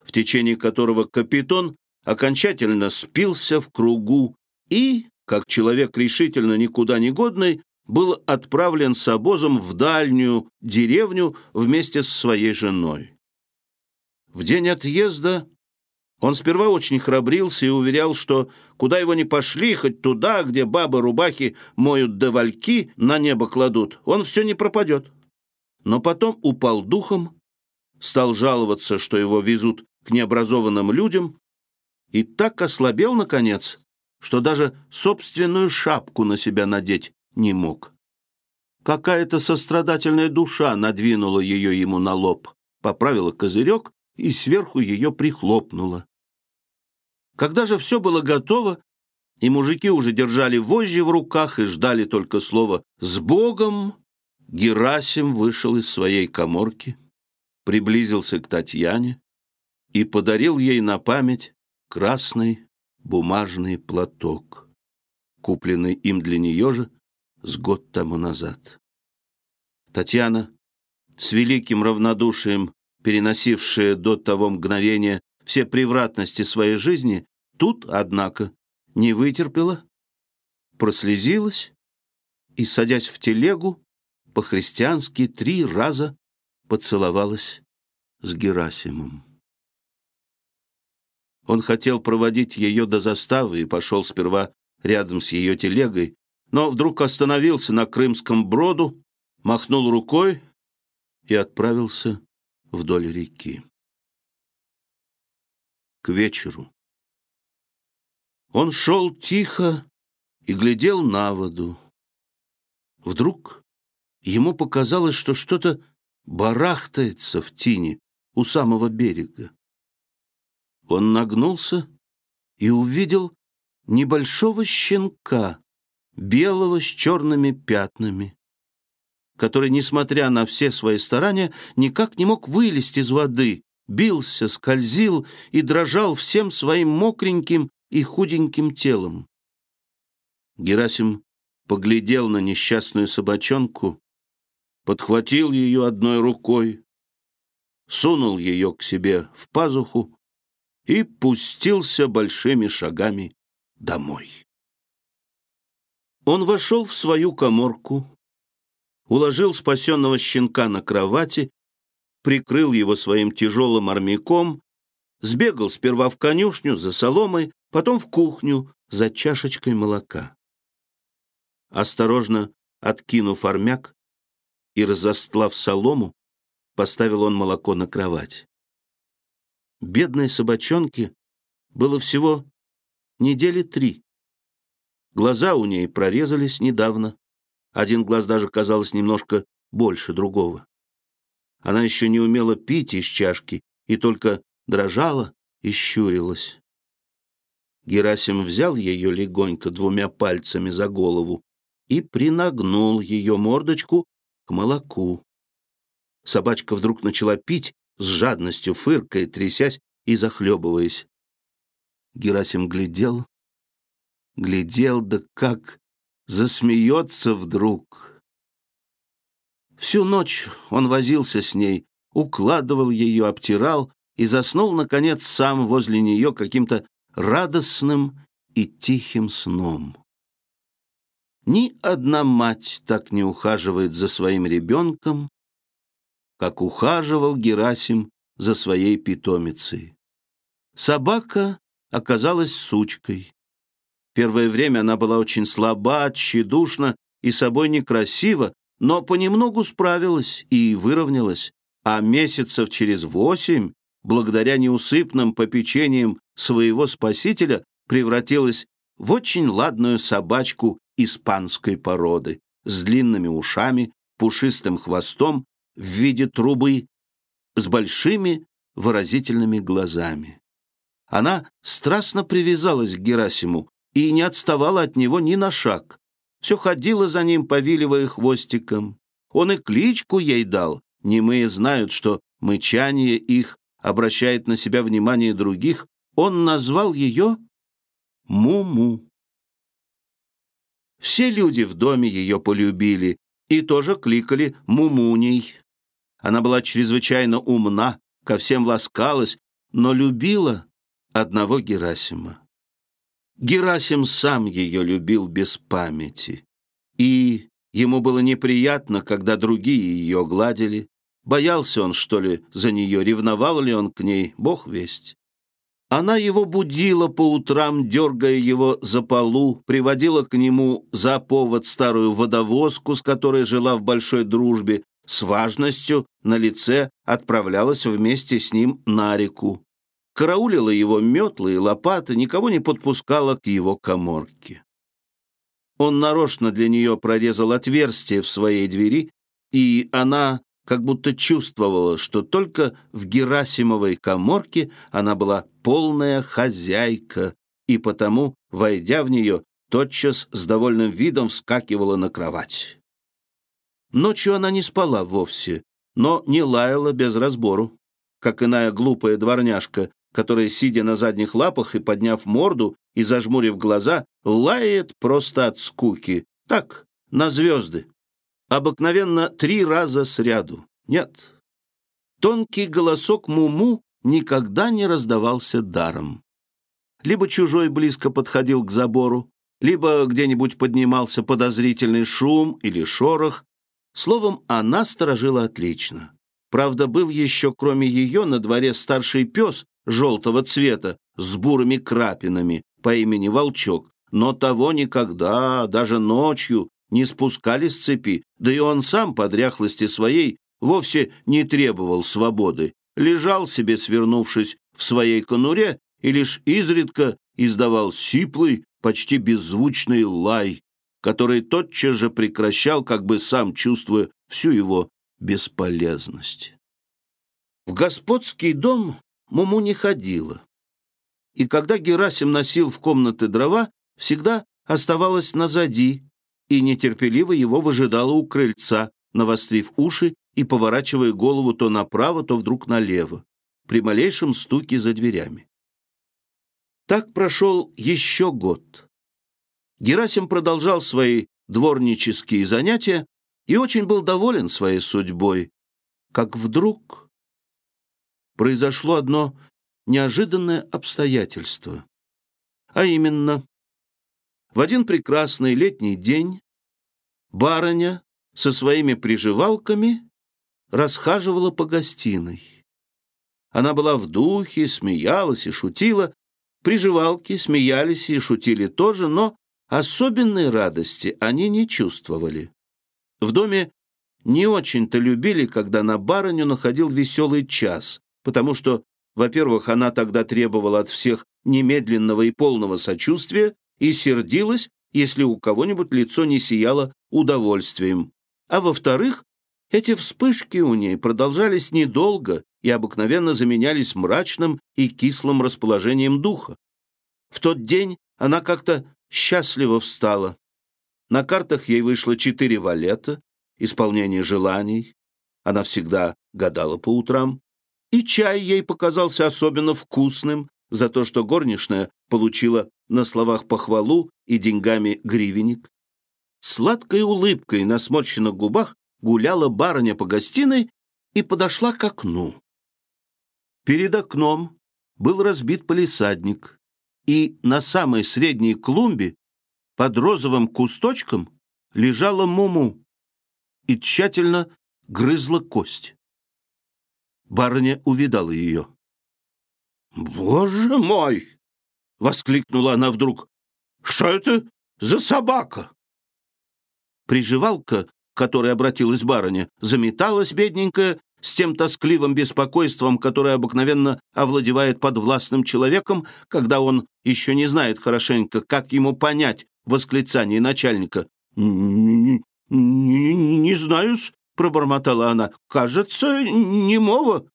в течение которого капитон окончательно спился в кругу и, как человек решительно никуда не годный, был отправлен с обозом в дальнюю деревню вместе с своей женой. В день отъезда он сперва очень храбрился и уверял, что куда его ни пошли, хоть туда, где бабы рубахи моют до вальки, на небо кладут, он все не пропадет. Но потом упал духом, стал жаловаться, что его везут к необразованным людям, и так ослабел, наконец, что даже собственную шапку на себя надеть не мог. Какая-то сострадательная душа надвинула ее ему на лоб, поправила козырек и сверху ее прихлопнула. Когда же все было готово, и мужики уже держали вожжи в руках и ждали только слова «с Богом», Герасим вышел из своей коморки, приблизился к Татьяне и подарил ей на память красный бумажный платок, купленный им для нее же с год тому назад. Татьяна, с великим равнодушием переносившая до того мгновения все превратности своей жизни, тут, однако, не вытерпела, прослезилась и, садясь в телегу, по-христиански три раза поцеловалась с Герасимом. Он хотел проводить ее до заставы и пошел сперва рядом с ее телегой, но вдруг остановился на Крымском броду, махнул рукой и отправился вдоль реки. К вечеру он шел тихо и глядел на воду. Вдруг ему показалось, что что-то барахтается в тине у самого берега. Он нагнулся и увидел небольшого щенка, белого с черными пятнами, который, несмотря на все свои старания, никак не мог вылезти из воды, бился, скользил и дрожал всем своим мокреньким и худеньким телом. Герасим поглядел на несчастную собачонку, подхватил ее одной рукой, сунул ее к себе в пазуху и пустился большими шагами домой. Он вошел в свою коморку, уложил спасенного щенка на кровати, прикрыл его своим тяжелым армяком, сбегал сперва в конюшню за соломой, потом в кухню за чашечкой молока. Осторожно откинув армяк и разостлав солому, поставил он молоко на кровать. Бедной собачонке было всего недели три. Глаза у ней прорезались недавно. Один глаз даже казалось немножко больше другого. Она еще не умела пить из чашки и только дрожала и щурилась. Герасим взял ее легонько двумя пальцами за голову и принагнул ее мордочку к молоку. Собачка вдруг начала пить, с жадностью фыркая, трясясь и захлебываясь. Герасим глядел, глядел, да как засмеется вдруг. Всю ночь он возился с ней, укладывал ее, обтирал и заснул, наконец, сам возле нее каким-то радостным и тихим сном. Ни одна мать так не ухаживает за своим ребенком, как ухаживал Герасим за своей питомицей. Собака оказалась сучкой. Первое время она была очень слаба, тщедушна и собой некрасива, но понемногу справилась и выровнялась, а месяцев через восемь, благодаря неусыпным попечениям своего спасителя, превратилась в очень ладную собачку испанской породы с длинными ушами, пушистым хвостом в виде трубы, с большими выразительными глазами. Она страстно привязалась к Герасиму, и не отставала от него ни на шаг. Все ходила за ним, повиливая хвостиком. Он и кличку ей дал. Немые знают, что мычание их обращает на себя внимание других. Он назвал ее Муму. Все люди в доме ее полюбили и тоже кликали Мумуней. Она была чрезвычайно умна, ко всем ласкалась, но любила одного Герасима. Герасим сам ее любил без памяти. И ему было неприятно, когда другие ее гладили. Боялся он, что ли, за нее, ревновал ли он к ней, бог весть. Она его будила по утрам, дергая его за полу, приводила к нему за повод старую водовозку, с которой жила в большой дружбе, с важностью на лице отправлялась вместе с ним на реку караулила его метлы и лопаты, никого не подпускала к его коморке. Он нарочно для нее прорезал отверстие в своей двери, и она как будто чувствовала, что только в Герасимовой коморке она была полная хозяйка, и потому, войдя в нее, тотчас с довольным видом вскакивала на кровать. Ночью она не спала вовсе, но не лаяла без разбору, как иная глупая дворняжка, которая, сидя на задних лапах и подняв морду, и, зажмурив глаза, лает просто от скуки. Так, на звезды. Обыкновенно три раза сряду. Нет. Тонкий голосок Муму никогда не раздавался даром. Либо чужой близко подходил к забору, либо где-нибудь поднимался подозрительный шум или шорох. Словом, она сторожила отлично. Правда, был еще, кроме ее, на дворе старший пес желтого цвета с бурыми крапинами по имени Волчок, но того никогда, даже ночью, не спускали с цепи, да и он сам по дряхлости своей вовсе не требовал свободы, лежал себе, свернувшись в своей конуре, и лишь изредка издавал сиплый, почти беззвучный лай, который тотчас же прекращал, как бы сам чувствуя всю его бесполезность. В господский дом Муму не ходила, и когда Герасим носил в комнаты дрова, всегда оставалась назади и нетерпеливо его выжидала у крыльца, навострив уши и поворачивая голову то направо, то вдруг налево, при малейшем стуке за дверями. Так прошел еще год. Герасим продолжал свои дворнические занятия и очень был доволен своей судьбой, как вдруг произошло одно неожиданное обстоятельство. А именно, в один прекрасный летний день барыня со своими приживалками расхаживала по гостиной. Она была в духе, смеялась и шутила. Приживалки смеялись и шутили тоже, но особенной радости они не чувствовали. В доме не очень-то любили, когда на барыню находил веселый час, потому что, во-первых, она тогда требовала от всех немедленного и полного сочувствия и сердилась, если у кого-нибудь лицо не сияло удовольствием. А во-вторых, эти вспышки у ней продолжались недолго и обыкновенно заменялись мрачным и кислым расположением духа. В тот день она как-то счастливо встала. На картах ей вышло четыре валета, исполнение желаний. Она всегда гадала по утрам. И чай ей показался особенно вкусным за то, что горничная получила на словах похвалу и деньгами гривенник. Сладкой улыбкой на сморщенных губах гуляла барыня по гостиной и подошла к окну. Перед окном был разбит полисадник, и на самой средней клумбе под розовым кусточком лежала Муму и тщательно грызла кость. Барыня увидала ее. «Боже мой!» — воскликнула она вдруг. «Что это за собака?» Приживалка к которой обратилась барыня, заметалась бедненькая с тем тоскливым беспокойством, которое обыкновенно овладевает подвластным человеком, когда он еще не знает хорошенько, как ему понять восклицание начальника. «Не, не, знаю-с», — пробормотала она. «Кажется, немого».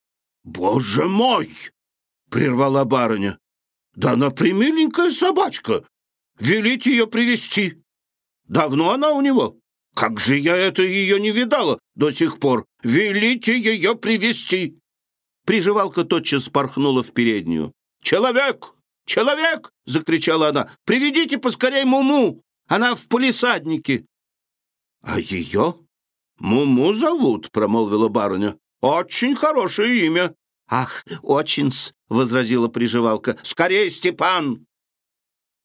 «Боже мой!» — прервала барыня. «Да она примиленькая собачка. Велите ее привести. Давно она у него?» Как же я это ее не видала до сих пор? Велите ее привести Приживалка тотчас порхнула в переднюю. «Человек! Человек!» — закричала она. «Приведите поскорей Муму! Она в полисаднике!» «А ее?» «Муму зовут», — промолвила барыня. «Очень хорошее имя». «Ах, очень-с», — возразила приживалка. «Скорей, Степан!»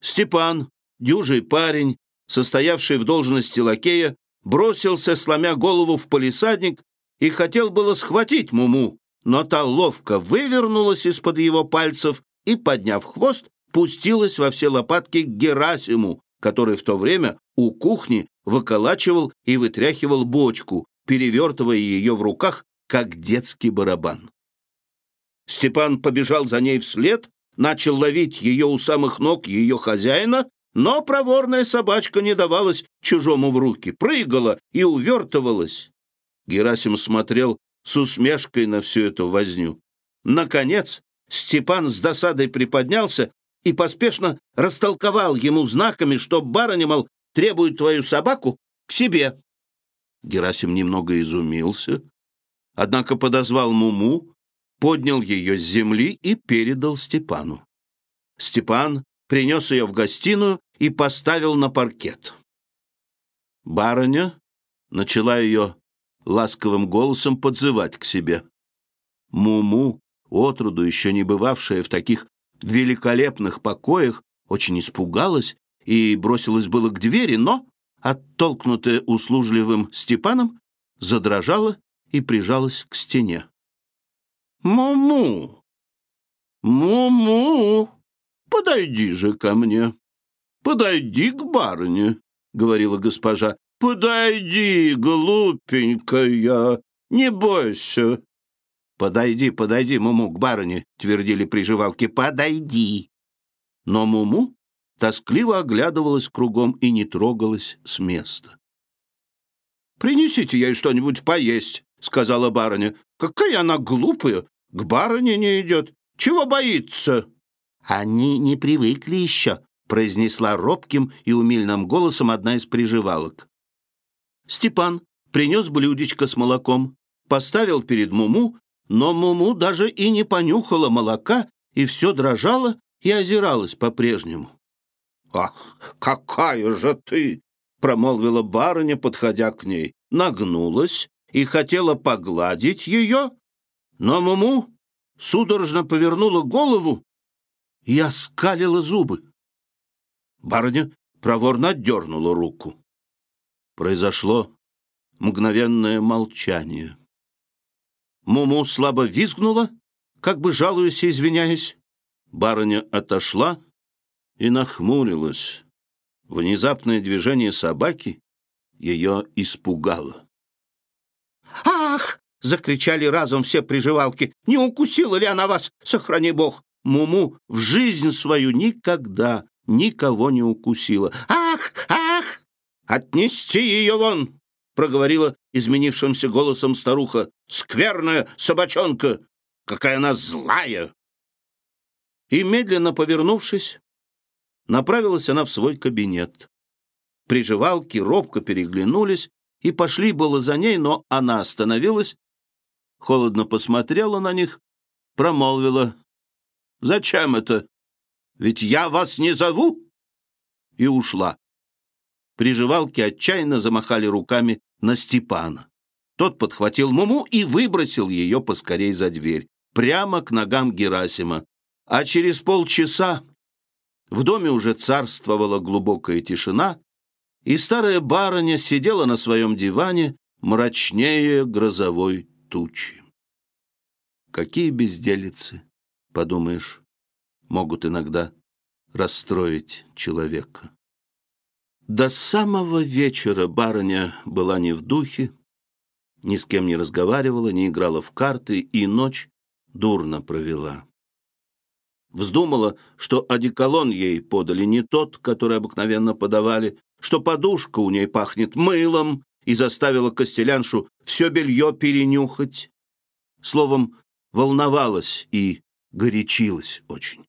Степан, дюжий парень, состоявший в должности лакея, бросился, сломя голову в полисадник, и хотел было схватить Муму, но та ловко вывернулась из-под его пальцев и, подняв хвост, пустилась во все лопатки к Герасиму, который в то время у кухни выколачивал и вытряхивал бочку, перевертывая ее в руках, как детский барабан. Степан побежал за ней вслед, начал ловить ее у самых ног ее хозяина но проворная собачка не давалась чужому в руки, прыгала и увертывалась. Герасим смотрел с усмешкой на всю эту возню. Наконец Степан с досадой приподнялся и поспешно растолковал ему знаками, что барыня, мол, требует твою собаку к себе. Герасим немного изумился, однако подозвал Муму, поднял ее с земли и передал Степану. Степан принес ее в гостиную и поставил на паркет. Барыня начала ее ласковым голосом подзывать к себе. Муму, отроду еще не бывавшая в таких великолепных покоях, очень испугалась и бросилась было к двери, но, оттолкнутая услужливым Степаном, задрожала и прижалась к стене. «Муму! Муму! Подойди же ко мне! Подойди к барыне!» — говорила госпожа. «Подойди, глупенькая, не бойся!» «Подойди, подойди, Муму, к барыне!» — твердили приживалки. «Подойди!» Но Муму тоскливо оглядывалась кругом и не трогалась с места. «Принесите ей что-нибудь поесть», — сказала барыня. «Какая она глупая! К барыне не идет. Чего боится?» «Они не привыкли еще», — произнесла робким и умильным голосом одна из приживалок. Степан принес блюдечко с молоком, поставил перед Муму, но Муму даже и не понюхала молока и все дрожала и озиралась по-прежнему. «Ах, какая же ты!» — промолвила барыня, подходя к ней. Нагнулась и хотела погладить ее, но Муму судорожно повернула голову и оскалила зубы. Барыня проворно отдернула руку. Произошло мгновенное молчание. Муму слабо визгнула, как бы жалуясь и извиняясь. Барыня отошла и нахмурилась. Внезапное движение собаки ее испугало. «Ах!» — закричали разом все приживалки. «Не укусила ли она вас? Сохрани бог!» Муму в жизнь свою никогда никого не укусила. «Ах! Ах! Отнести ее вон!» — проговорила изменившимся голосом старуха. «Скверная собачонка! Какая она злая!» И, медленно повернувшись, направилась она в свой кабинет. Приживалки робко переглянулись и пошли было за ней, но она остановилась, холодно посмотрела на них, промолвила. «Зачем это? Ведь я вас не зову!» И ушла. Приживалки отчаянно замахали руками на Степана. Тот подхватил Муму и выбросил ее поскорей за дверь, прямо к ногам Герасима. А через полчаса в доме уже царствовала глубокая тишина, и старая барыня сидела на своем диване мрачнее грозовой тучи. Какие безделицы, подумаешь, могут иногда расстроить человека. До самого вечера барыня была не в духе, ни с кем не разговаривала, не играла в карты и ночь дурно провела. Вздумала, что одеколон ей подали не тот, который обыкновенно подавали, что подушка у ней пахнет мылом, и заставила Костеляншу все белье перенюхать. Словом, волновалась и горячилась очень.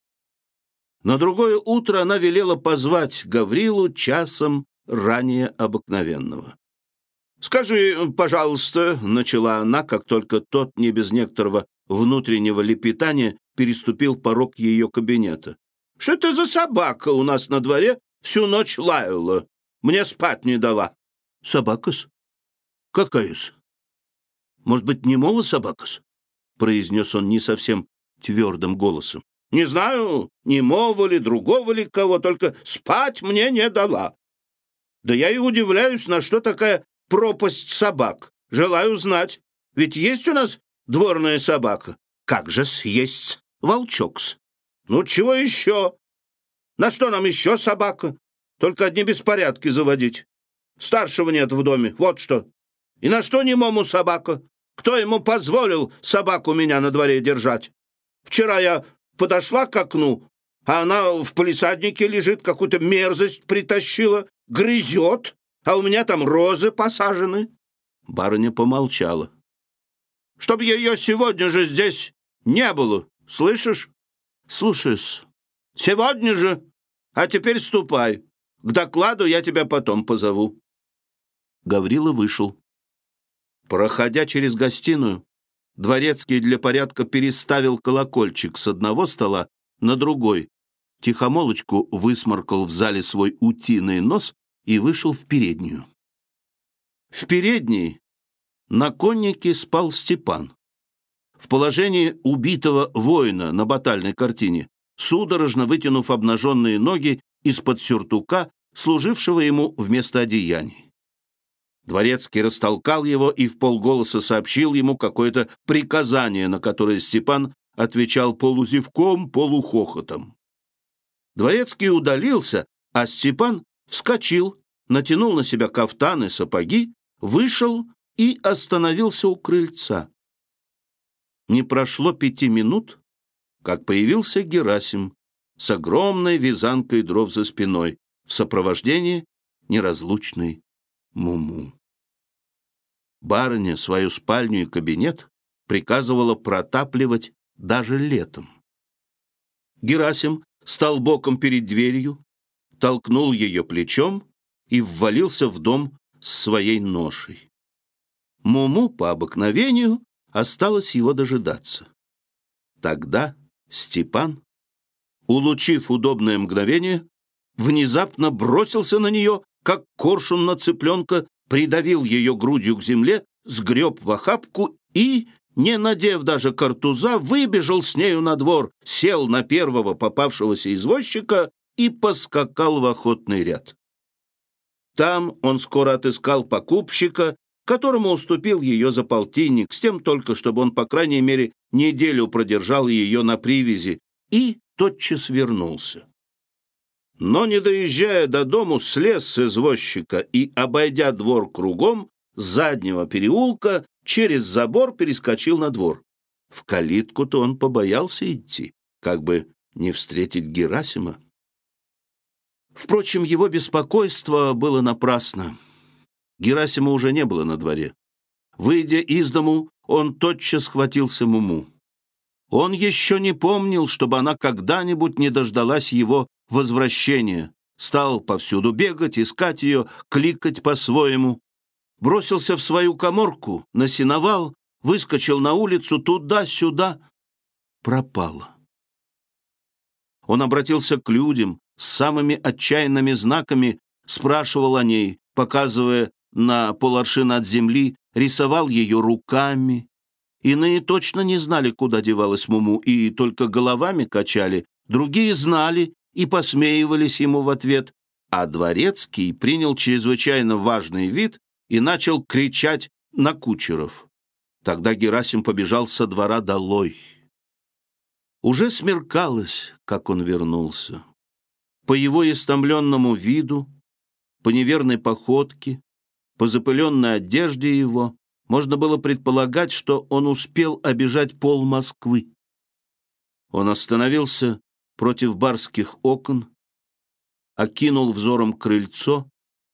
На другое утро она велела позвать Гаврилу часом ранее обыкновенного. «Скажи, пожалуйста», — начала она, как только тот, не без некоторого внутреннего лепетания, переступил порог ее кабинета. «Что это за собака у нас на дворе всю ночь лаяла? Мне спать не дала». «Собакас? Какая-с? Может быть, немого собакас?» произнес он не совсем твердым голосом. «Не знаю, немого ли, другого ли кого, только спать мне не дала. Да я и удивляюсь, на что такая пропасть собак. Желаю знать, ведь есть у нас дворная собака. Как же есть волчокс. Ну, чего еще? На что нам еще собака? Только одни беспорядки заводить. Старшего нет в доме, вот что. И на что немому собака? Кто ему позволил собаку меня на дворе держать? Вчера я подошла к окну, а она в палисаднике лежит, какую-то мерзость притащила, грызет, а у меня там розы посажены. Барыня помолчала. Чтоб ее сегодня же здесь не было, Слышишь? Слушаюсь. Сегодня же. А теперь ступай. К докладу я тебя потом позову. Гаврила вышел. Проходя через гостиную, Дворецкий для порядка переставил колокольчик с одного стола на другой, тихомолочку высморкал в зале свой утиный нос и вышел в переднюю. В передней на коннике спал Степан. В положении убитого воина на батальной картине, судорожно вытянув обнаженные ноги из-под сюртука, служившего ему вместо одеяний. Дворецкий растолкал его и в полголоса сообщил ему какое-то приказание, на которое Степан отвечал полузевком, полухохотом. Дворецкий удалился, а Степан вскочил, натянул на себя кафтан и сапоги, вышел и остановился у крыльца. Не прошло пяти минут, как появился Герасим с огромной вязанкой дров за спиной в сопровождении неразлучной Муму. Барыня свою спальню и кабинет приказывала протапливать даже летом. Герасим стал боком перед дверью, толкнул ее плечом и ввалился в дом с своей ношей. Муму по обыкновению осталось его дожидаться. Тогда Степан, улучив удобное мгновение, внезапно бросился на нее, как коршун на цыпленка, придавил ее грудью к земле, сгреб в охапку и, не надев даже картуза, выбежал с нею на двор, сел на первого попавшегося извозчика и поскакал в охотный ряд. Там он скоро отыскал покупщика, которому уступил ее за полтинник, с тем только, чтобы он, по крайней мере, неделю продержал ее на привязи, и тотчас вернулся. Но, не доезжая до дому, слез с извозчика и, обойдя двор кругом, с заднего переулка через забор перескочил на двор. В калитку-то он побоялся идти, как бы не встретить Герасима. Впрочем, его беспокойство было напрасно. Герасима уже не было на дворе. Выйдя из дому, он тотчас схватился Муму. Он еще не помнил, чтобы она когда-нибудь не дождалась его возвращения. Стал повсюду бегать, искать ее, кликать по-своему. Бросился в свою коморку, насиновал, выскочил на улицу туда-сюда. Пропала. Он обратился к людям, с самыми отчаянными знаками спрашивал о ней, показывая на поларшин от земли, рисовал ее руками. Иные точно не знали, куда девалась Муму, и только головами качали. Другие знали и посмеивались ему в ответ, а Дворецкий принял чрезвычайно важный вид и начал кричать на кучеров. Тогда Герасим побежал со двора долой. Уже смеркалось, как он вернулся. По его истомленному виду, по неверной походке, по запыленной одежде его можно было предполагать, что он успел обижать пол Москвы. Он остановился против барских окон, окинул взором крыльцо,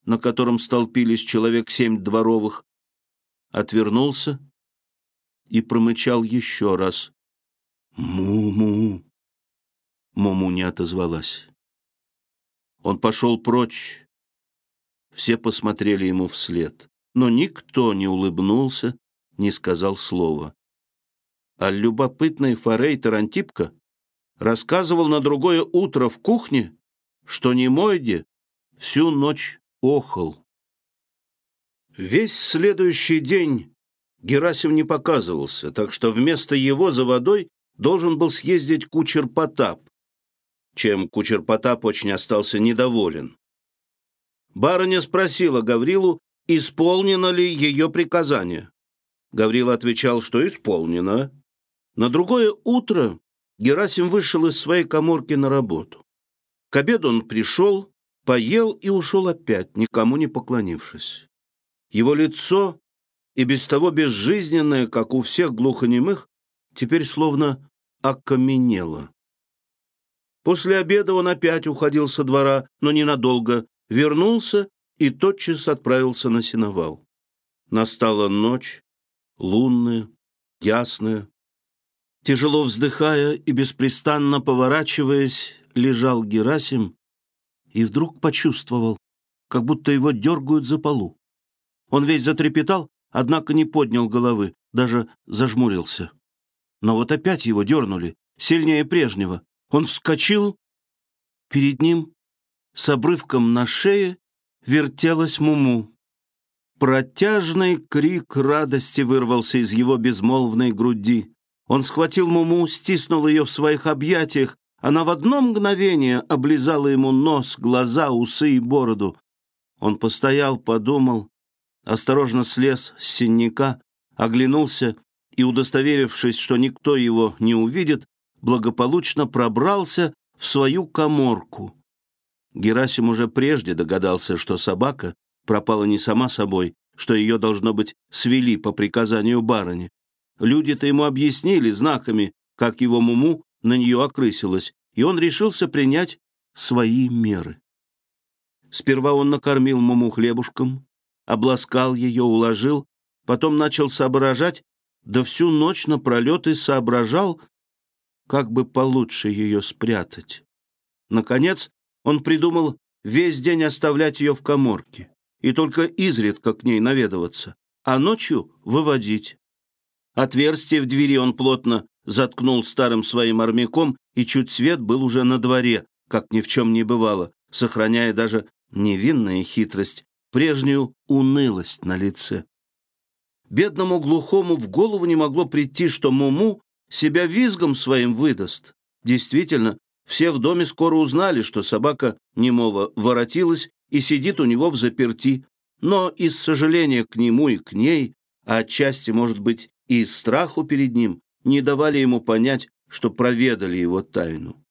на котором столпились человек семь дворовых, отвернулся и промычал еще раз «Му-му». Муму не отозвалась. Он пошел прочь. Все посмотрели ему вслед, но никто не улыбнулся, не сказал слова. А любопытный форейтер Антипка рассказывал на другое утро в кухне, что Немойде всю ночь охал. Весь следующий день Герасим не показывался, так что вместо его за водой должен был съездить кучер Потап, чем кучер Потап очень остался недоволен. Барыня спросила Гаврилу, исполнено ли ее приказание. Гаврила отвечал, что исполнено. На другое утро Герасим вышел из своей коморки на работу. К обеду он пришел, поел и ушел опять, никому не поклонившись. Его лицо, и без того безжизненное, как у всех глухонемых, теперь словно окаменело. После обеда он опять уходил со двора, но ненадолго, вернулся и тотчас отправился на сеновал. Настала ночь, лунная, ясная. Тяжело вздыхая и беспрестанно поворачиваясь, лежал Герасим и вдруг почувствовал, как будто его дергают за полу. Он весь затрепетал, однако не поднял головы, даже зажмурился. Но вот опять его дернули, сильнее прежнего. Он вскочил Перед ним с обрывком на шее вертелась Муму. Протяжный крик радости вырвался из его безмолвной груди. Он схватил Муму, стиснул ее в своих объятиях. Она в одно мгновение облизала ему нос, глаза, усы и бороду. Он постоял, подумал, осторожно слез с синяка, оглянулся и, удостоверившись, что никто его не увидит, благополучно пробрался в свою коморку. Герасим уже прежде догадался, что собака пропала не сама собой, что ее, должно быть, свели по приказанию барыни. Люди-то ему объяснили знаками, как его муму на нее окрысилась, и он решился принять свои меры. Сперва он накормил муму хлебушком, обласкал ее, уложил, потом начал соображать, да всю ночь напролет и соображал, как бы получше ее спрятать. Наконец, он придумал весь день оставлять ее в коморке и только изредка к ней наведываться, а ночью выводить. Отверстие в двери он плотно заткнул старым своим армяком, и чуть свет был уже на дворе, как ни в чем не бывало, сохраняя даже невинная хитрость, прежнюю унылость на лице. Бедному глухому в голову не могло прийти, что Муму себя визгом своим выдаст. Действительно, все в доме скоро узнали, что собака немого воротилась и сидит у него в заперти, но из сожаления к нему и к ней, а отчасти, может быть, и страху перед ним, не давали ему понять, что проведали его тайну.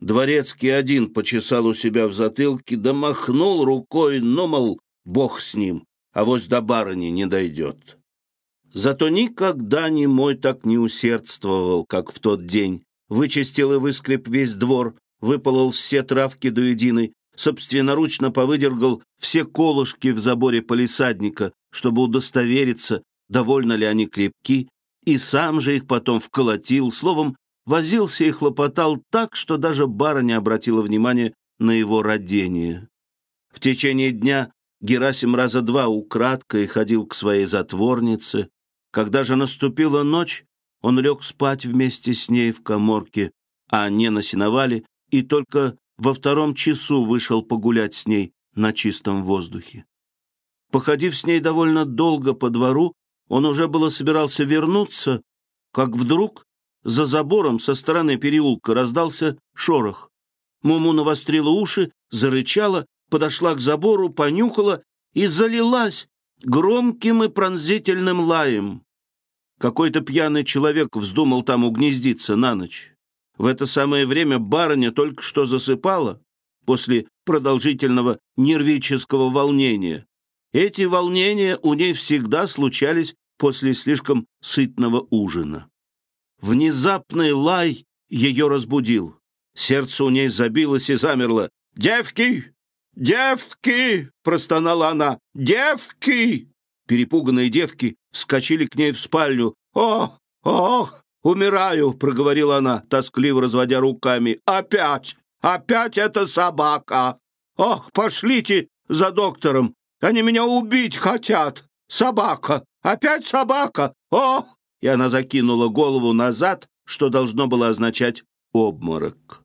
Дворецкий один почесал у себя в затылке, да махнул рукой, но, мол, бог с ним, а вось до барыни не дойдет. Зато никогда не мой так не усердствовал, как в тот день. Вычистил и выскреб весь двор, выполол все травки до единой, собственноручно повыдергал все колышки в заборе полисадника, чтобы удостовериться, довольно ли они крепки, и сам же их потом вколотил, словом, возился и хлопотал так, что даже барыня обратила внимание на его родение. В течение дня Герасим раза два украдкой ходил к своей затворнице, когда же наступила ночь, он лег спать вместе с ней в коморке, а не на сеновале, и только во втором часу вышел погулять с ней на чистом воздухе. Походив с ней довольно долго по двору, он уже было собирался вернуться, как вдруг за забором со стороны переулка раздался шорох. Муму навострила уши, зарычала, подошла к забору, понюхала и залилась громким и пронзительным лаем. Какой-то пьяный человек вздумал там угнездиться на ночь. В это самое время барыня только что засыпала после продолжительного нервического волнения. Эти волнения у ней всегда случались после слишком сытного ужина. Внезапный лай ее разбудил. Сердце у ней забилось и замерло. «Девки! «Девки!» — простонала она. «Девки!» Перепуганные девки вскочили к ней в спальню. «Ох, ох, умираю!» — проговорила она, тоскливо разводя руками. «Опять! Опять эта собака! Ох, пошлите за доктором! Они меня убить хотят! Собака! Опять собака! Ох!» И она закинула голову назад, что должно было означать обморок.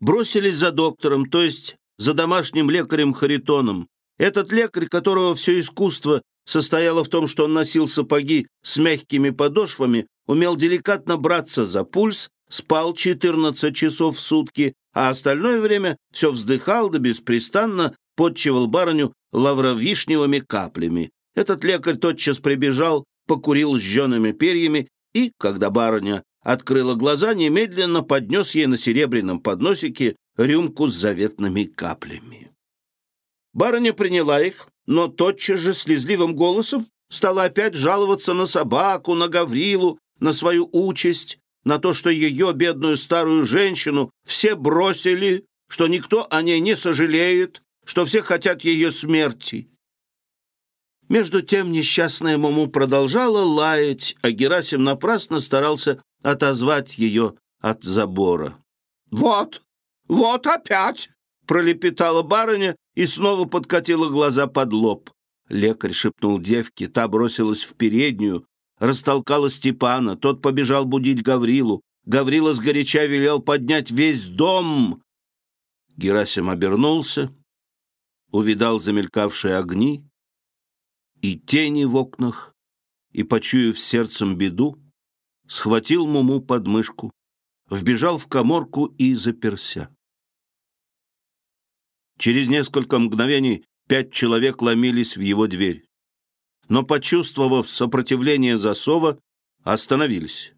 Бросились за доктором, то есть за домашним лекарем Харитоном. Этот лекарь, которого все искусство состояло в том, что он носил сапоги с мягкими подошвами, умел деликатно браться за пульс, спал 14 часов в сутки, а остальное время все вздыхал да беспрестанно подчевал барыню лавровишневыми каплями. Этот лекарь тотчас прибежал, покурил жжеными перьями и, когда барыня открыла глаза, немедленно поднес ей на серебряном подносике рюмку с заветными каплями. Барыня приняла их, но тотчас же слезливым голосом стала опять жаловаться на собаку, на Гаврилу, на свою участь, на то, что ее, бедную старую женщину, все бросили, что никто о ней не сожалеет, что все хотят ее смерти. Между тем несчастная Муму продолжала лаять, а Герасим напрасно старался отозвать ее от забора. «Вот, вот опять!» — пролепетала барыня и снова подкатила глаза под лоб. Лекарь шепнул девке, та бросилась в переднюю, растолкала Степана, тот побежал будить Гаврилу. Гаврила сгоряча велел поднять весь дом. Герасим обернулся, увидал замелькавшие огни и тени в окнах, и, почуяв сердцем беду, схватил Муму под мышку, вбежал в коморку и заперся. Через несколько мгновений пять человек ломились в его дверь. Но, почувствовав сопротивление засова, остановились.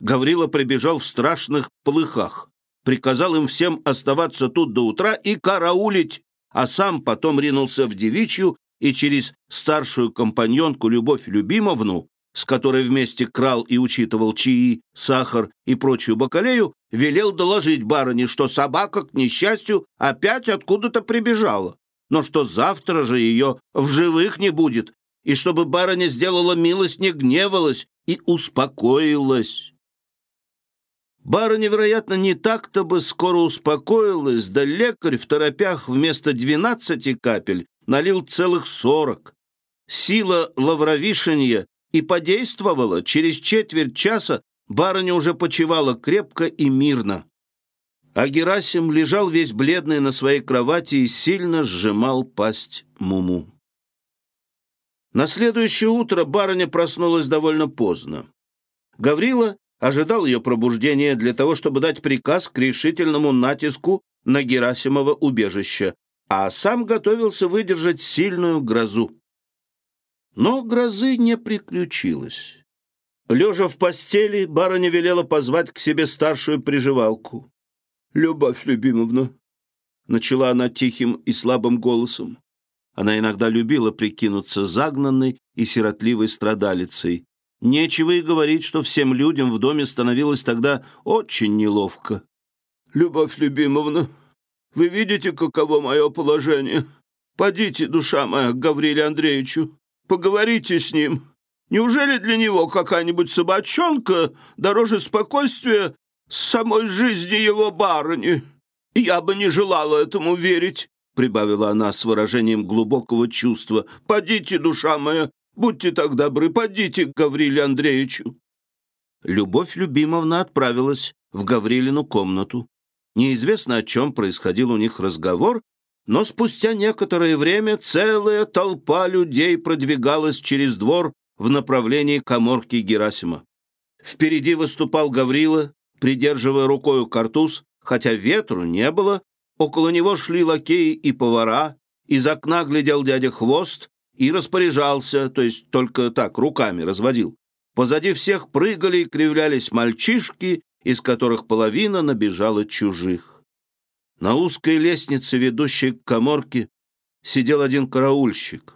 Гаврила прибежал в страшных плыхах, приказал им всем оставаться тут до утра и караулить, а сам потом ринулся в девичью и через старшую компаньонку Любовь Любимовну, с которой вместе крал и учитывал чаи, сахар и прочую бакалею, велел доложить барыне, что собака, к несчастью, опять откуда-то прибежала, но что завтра же ее в живых не будет, и чтобы барыня сделала милость, не гневалась и успокоилась. Барыня, вероятно, не так-то бы скоро успокоилась, да лекарь в торопях вместо двенадцати капель налил целых сорок. Сила лавровишенья и подействовала. Через четверть часа барыня уже почивала крепко и мирно. А Герасим лежал весь бледный на своей кровати и сильно сжимал пасть Муму. На следующее утро барыня проснулась довольно поздно. Гаврила ожидал ее пробуждения для того, чтобы дать приказ к решительному натиску на Герасимово убежище, а сам готовился выдержать сильную грозу. Но грозы не приключилось. Лежа в постели, барыня велела позвать к себе старшую приживалку. «Любовь Любимовна», — начала она тихим и слабым голосом. Она иногда любила прикинуться загнанной и сиротливой страдалицей, Нечего и говорить, что всем людям в доме становилось тогда очень неловко. «Любовь Любимовна, вы видите, каково мое положение? Подите, душа моя, к Гавриле Андреевичу, поговорите с ним. Неужели для него какая-нибудь собачонка дороже спокойствия самой жизни его барыни? Я бы не желала этому верить» прибавила она с выражением глубокого чувства. «Подите, душа моя, Будьте так добры, подите к Гавриле Андреевичу». Любовь Любимовна отправилась в Гаврилину комнату. Неизвестно, о чем происходил у них разговор, но спустя некоторое время целая толпа людей продвигалась через двор в направлении коморки Герасима. Впереди выступал Гаврила, придерживая рукою картуз, хотя ветру не было, около него шли лакеи и повара, из окна глядел дядя Хвост, и распоряжался, то есть только так, руками разводил. Позади всех прыгали и кривлялись мальчишки, из которых половина набежала чужих. На узкой лестнице, ведущей к коморке, сидел один караульщик.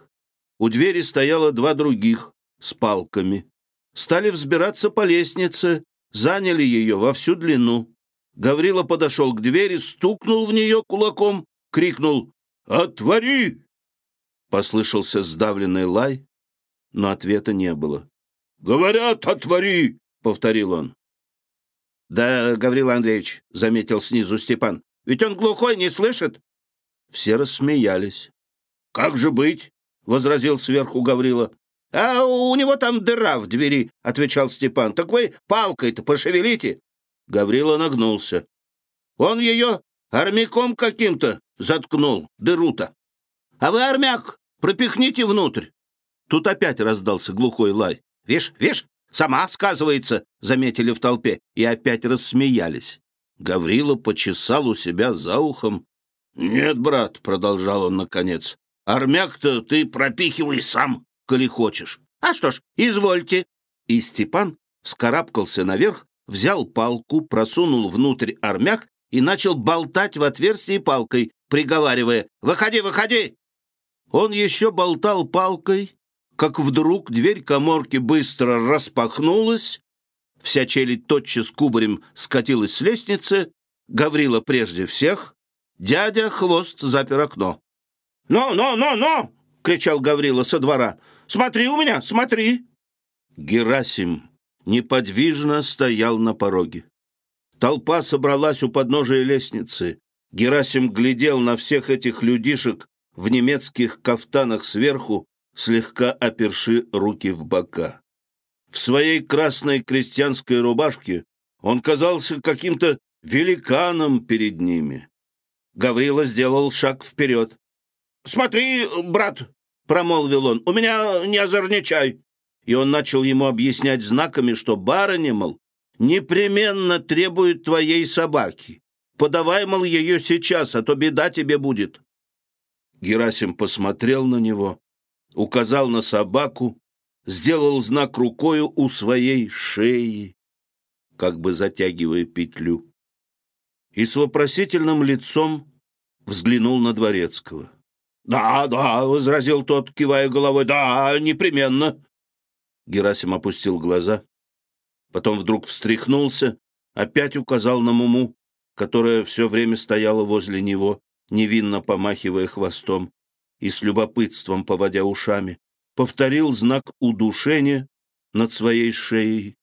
У двери стояло два других с палками. Стали взбираться по лестнице, заняли ее во всю длину. Гаврила подошел к двери, стукнул в нее кулаком, крикнул «Отвори!» Послышался сдавленный лай, но ответа не было. «Говорят, отвори!» — повторил он. «Да, Гаврил Андреевич», — заметил снизу Степан, — «ведь он глухой, не слышит». Все рассмеялись. «Как же быть?» — возразил сверху Гаврила. «А у него там дыра в двери», — отвечал Степан. «Так вы палкой-то пошевелите». Гаврила нагнулся. «Он ее армяком каким-то заткнул, дыру-то». «А вы армяк Пропихните внутрь!» Тут опять раздался глухой лай. «Вишь, вишь, сама сказывается!» — заметили в толпе и опять рассмеялись. Гаврила почесал у себя за ухом. «Нет, брат», — продолжал он наконец, — «армяк-то ты пропихивай сам, коли хочешь». «А что ж, извольте». И Степан вскарабкался наверх, взял палку, просунул внутрь армяк и начал болтать в отверстие палкой, приговаривая «Выходи, выходи!» Он еще болтал палкой, как вдруг дверь коморки быстро распахнулась, вся челядь тотчас кубарем скатилась с лестницы, Гаврила прежде всех, дядя хвост запер окно. «Ну, ну, ну, ну!» — кричал Гаврила со двора. «Смотри у меня, смотри!» Герасим неподвижно стоял на пороге. Толпа собралась у подножия лестницы. Герасим глядел на всех этих людишек в немецких кафтанах сверху, слегка оперши руки в бока. В своей красной крестьянской рубашке он казался каким-то великаном перед ними. Гаврила сделал шаг вперед. «Смотри, брат!» — промолвил он. «У меня не озорничай!» И он начал ему объяснять знаками, что барыня, мол, непременно требует твоей собаки. Подавай, мол, ее сейчас, а то беда тебе будет. Герасим посмотрел на него, указал на собаку, сделал знак рукою у своей шеи, как бы затягивая петлю, и с вопросительным лицом взглянул на Дворецкого. «Да, да», — возразил тот, кивая головой, — «да, непременно». Герасим опустил глаза, потом вдруг встряхнулся, опять указал на Муму, которая все время стояла возле него, невинно помахивая хвостом и с любопытством поводя ушами, повторил знак удушения над своей шеей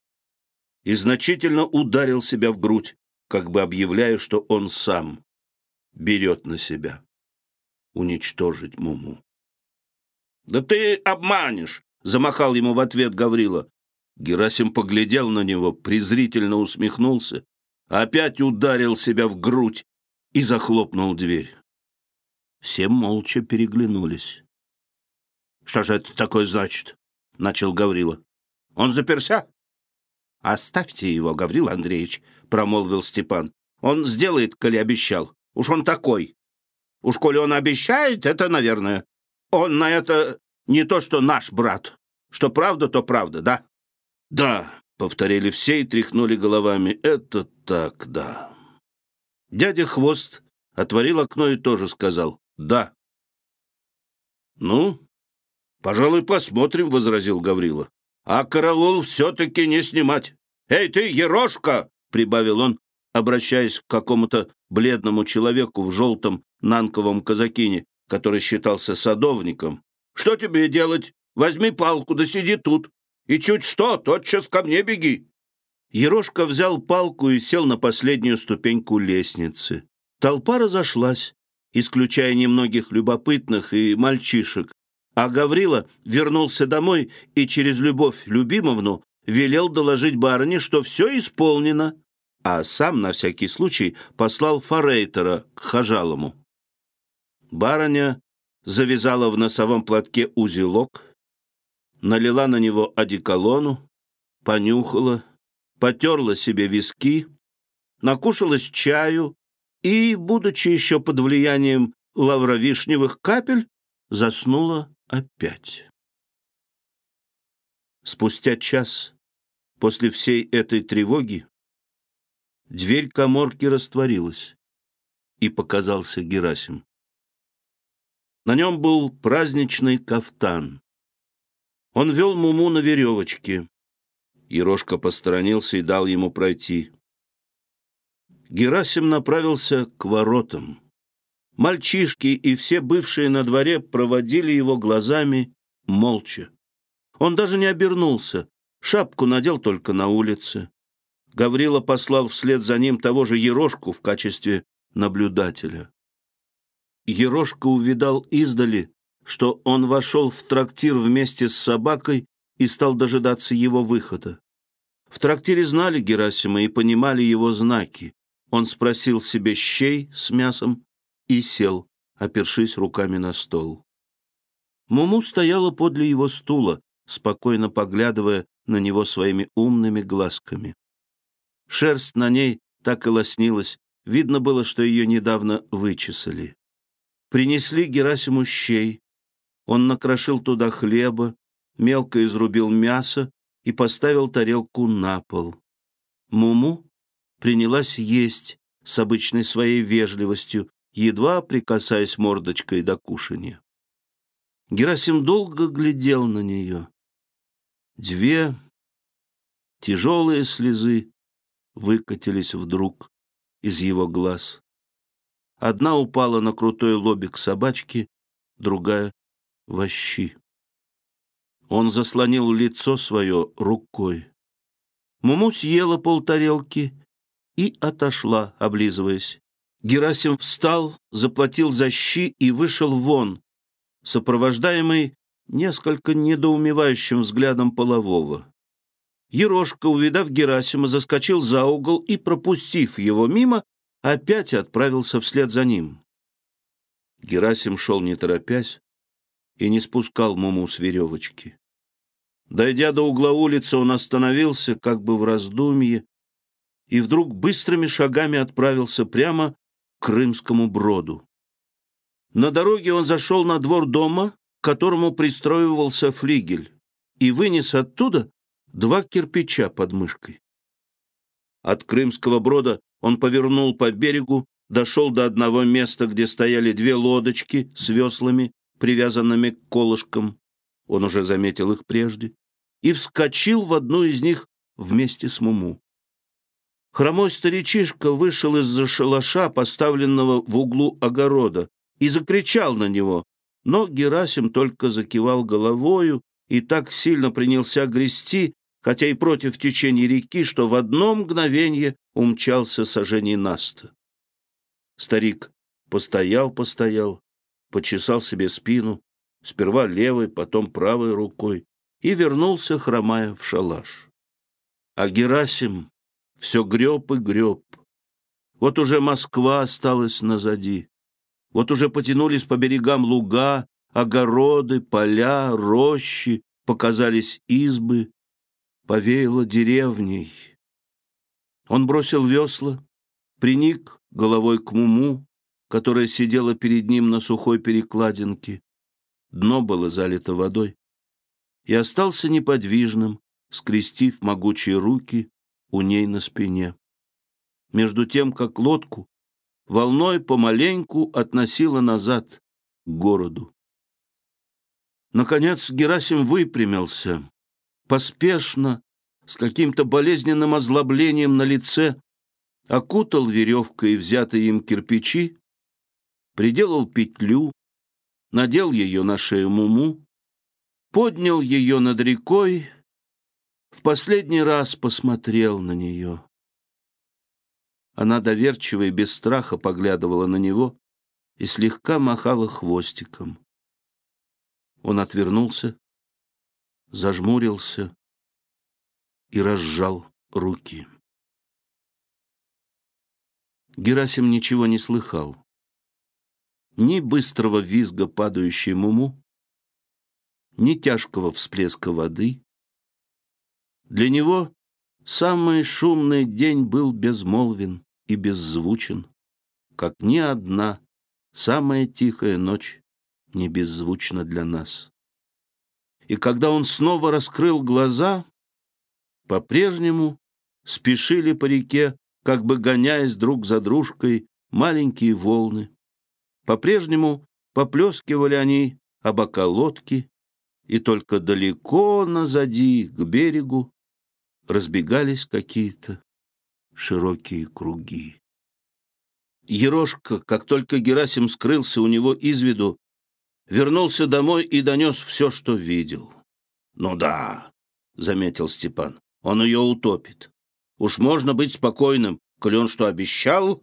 и значительно ударил себя в грудь, как бы объявляя, что он сам берет на себя уничтожить Муму. «Да ты обманешь!» — замахал ему в ответ Гаврила. Герасим поглядел на него, презрительно усмехнулся, опять ударил себя в грудь и захлопнул дверь. Все молча переглянулись. «Что же это такое значит?» — начал Гаврила. «Он заперся?» «Оставьте его, Гаврил Андреевич», — промолвил Степан. «Он сделает, коли обещал. Уж он такой. Уж коли он обещает, это, наверное. Он на это не то, что наш брат. Что правда, то правда, да?» «Да», — повторили все и тряхнули головами. «Это так, да». Дядя Хвост отворил окно и тоже сказал «да». «Ну, пожалуй, посмотрим», — возразил Гаврила. «А караул все-таки не снимать. Эй, ты, Ерошка!» — прибавил он, обращаясь к какому-то бледному человеку в желтом нанковом казакине, который считался садовником. «Что тебе делать? Возьми палку, да сиди тут. И чуть что, тотчас ко мне беги». Ерошка взял палку и сел на последнюю ступеньку лестницы. Толпа разошлась, исключая немногих любопытных и мальчишек, а Гаврила вернулся домой и через Любовь Любимовну велел доложить барыне, что все исполнено, а сам на всякий случай послал форейтера к Хажалому. Барыня завязала в носовом платке узелок, налила на него одеколону, понюхала, потерла себе виски, накушалась чаю и, будучи еще под влиянием лавровишневых капель, заснула опять. Спустя час после всей этой тревоги дверь коморки растворилась, и показался Герасим. На нем был праздничный кафтан. Он вел Муму на веревочке. Ерошка посторонился и дал ему пройти. Герасим направился к воротам. Мальчишки и все бывшие на дворе проводили его глазами молча. Он даже не обернулся, шапку надел только на улице. Гаврила послал вслед за ним того же Ерошку в качестве наблюдателя. Ерошка увидал издали, что он вошел в трактир вместе с собакой и стал дожидаться его выхода. В трактире знали Герасима и понимали его знаки. Он спросил себе щей с мясом и сел, опершись руками на стол. Муму стояла подле его стула, спокойно поглядывая на него своими умными глазками. Шерсть на ней так и лоснилась, видно было, что ее недавно вычесали. Принесли Герасиму щей. Он накрошил туда хлеба, мелко изрубил мясо и поставил тарелку на пол. Муму принялась есть с обычной своей вежливостью, едва прикасаясь мордочкой до кушания. Герасим долго глядел на нее. Две тяжелые слезы выкатились вдруг из его глаз. Одна упала на крутой лобик собачки, другая — в ощи. Он заслонил лицо свое рукой. Муму съела полтарелки и отошла, облизываясь. Герасим встал, заплатил за щи и вышел вон, сопровождаемый несколько недоумевающим взглядом полового. Ерошка, увидав Герасима, заскочил за угол и, пропустив его мимо, опять отправился вслед за ним. Герасим шел не торопясь и не спускал Муму с веревочки. Дойдя до угла улицы, он остановился, как бы в раздумье, и вдруг быстрыми шагами отправился прямо к Крымскому броду. На дороге он зашел на двор дома, к которому пристроивался флигель, и вынес оттуда два кирпича под мышкой. От Крымского брода он повернул по берегу, дошел до одного места, где стояли две лодочки с веслами, привязанными к колышкам. Он уже заметил их прежде. И вскочил в одну из них вместе с Муму. Хромой старичишка вышел из-за шалаша, поставленного в углу огорода, и закричал на него, но Герасим только закивал головою и так сильно принялся грести, хотя и против течения реки, что в одно мгновение умчался сожжений наста. Старик постоял-постоял, почесал себе спину, сперва левой, потом правой рукой, и вернулся, хромая в шалаш. А Герасим все греб и греб. Вот уже Москва осталась назади. Вот уже потянулись по берегам луга, огороды, поля, рощи, показались избы, повеяло деревней. Он бросил весла, приник головой к Муму, которая сидела перед ним на сухой перекладинке. Дно было залито водой. И остался неподвижным, скрестив могучие руки у ней на спине. Между тем, как лодку волной помаленьку относила назад к городу. Наконец Герасим выпрямился, поспешно, с каким-то болезненным озлоблением на лице, окутал веревкой взятые им кирпичи, приделал петлю, надел ее на шею Муму, поднял ее над рекой, в последний раз посмотрел на нее. Она доверчиво и без страха поглядывала на него и слегка махала хвостиком. Он отвернулся, зажмурился и разжал руки. Герасим ничего не слыхал. Ни быстрого визга падающей муму, ни тяжкого всплеска воды. Для него самый шумный день был безмолвен и беззвучен, как ни одна самая тихая ночь не беззвучна для нас. И когда он снова раскрыл глаза, по-прежнему спешили по реке, как бы гоняясь друг за дружкой, маленькие волны. По-прежнему поплескивали они об лодки, и только далеко назади, к берегу, разбегались какие-то широкие круги. Ерошка, как только Герасим скрылся у него из виду, вернулся домой и донес все, что видел. «Ну да», — заметил Степан, — «он ее утопит. Уж можно быть спокойным, коли он что обещал?»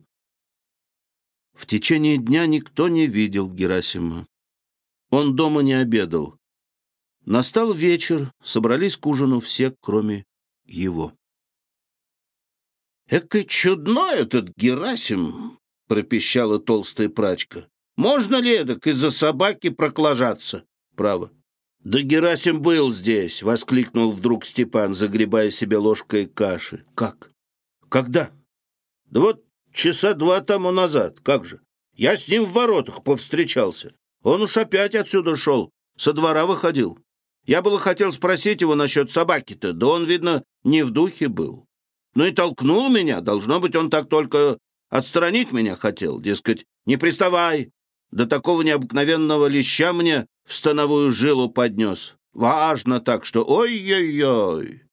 В течение дня никто не видел Герасима. Он дома не обедал. Настал вечер, собрались к ужину все, кроме его. «Экой чудной этот Герасим!» — пропищала толстая прачка. Можно ли эдак из-за собаки проклажаться? Право. Да Герасим был здесь, воскликнул вдруг Степан, загребая себе ложкой каши. Как? Когда? Да вот часа два тому назад. Как же? Я с ним в воротах повстречался. Он уж опять отсюда шел, со двора выходил. Я было хотел спросить его насчет собаки-то, да он, видно, не в духе был. Ну и толкнул меня, должно быть, он так только отстранить меня хотел, дескать, не приставай, до такого необыкновенного леща мне в становую жилу поднес. Важно так, что ой-ой-ой.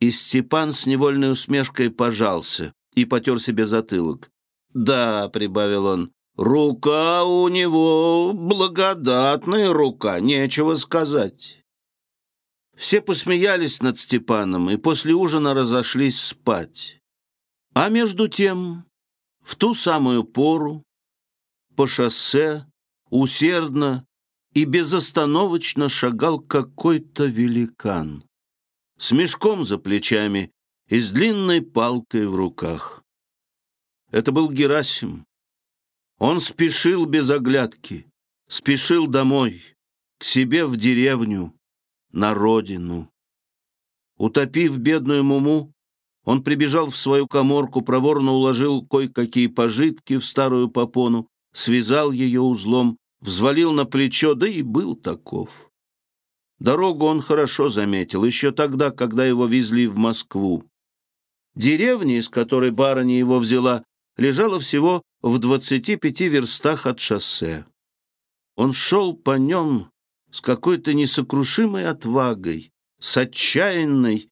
И Степан с невольной усмешкой пожался и потер себе затылок. «Да», — прибавил он, — «рука у него благодатная рука, нечего сказать». Все посмеялись над Степаном и после ужина разошлись спать. А между тем, в ту самую пору, по шоссе усердно и безостановочно шагал какой-то великан с мешком за плечами и с длинной палкой в руках. Это был Герасим. Он спешил без оглядки, спешил домой, к себе в деревню, на родину. Утопив бедную Муму, он прибежал в свою коморку, проворно уложил кое-какие пожитки в старую попону, связал ее узлом, взвалил на плечо, да и был таков. Дорогу он хорошо заметил, еще тогда, когда его везли в Москву. Деревня, из которой барыня его взяла, лежала всего в двадцати пяти верстах от шоссе. Он шел по нем с какой-то несокрушимой отвагой, с отчаянной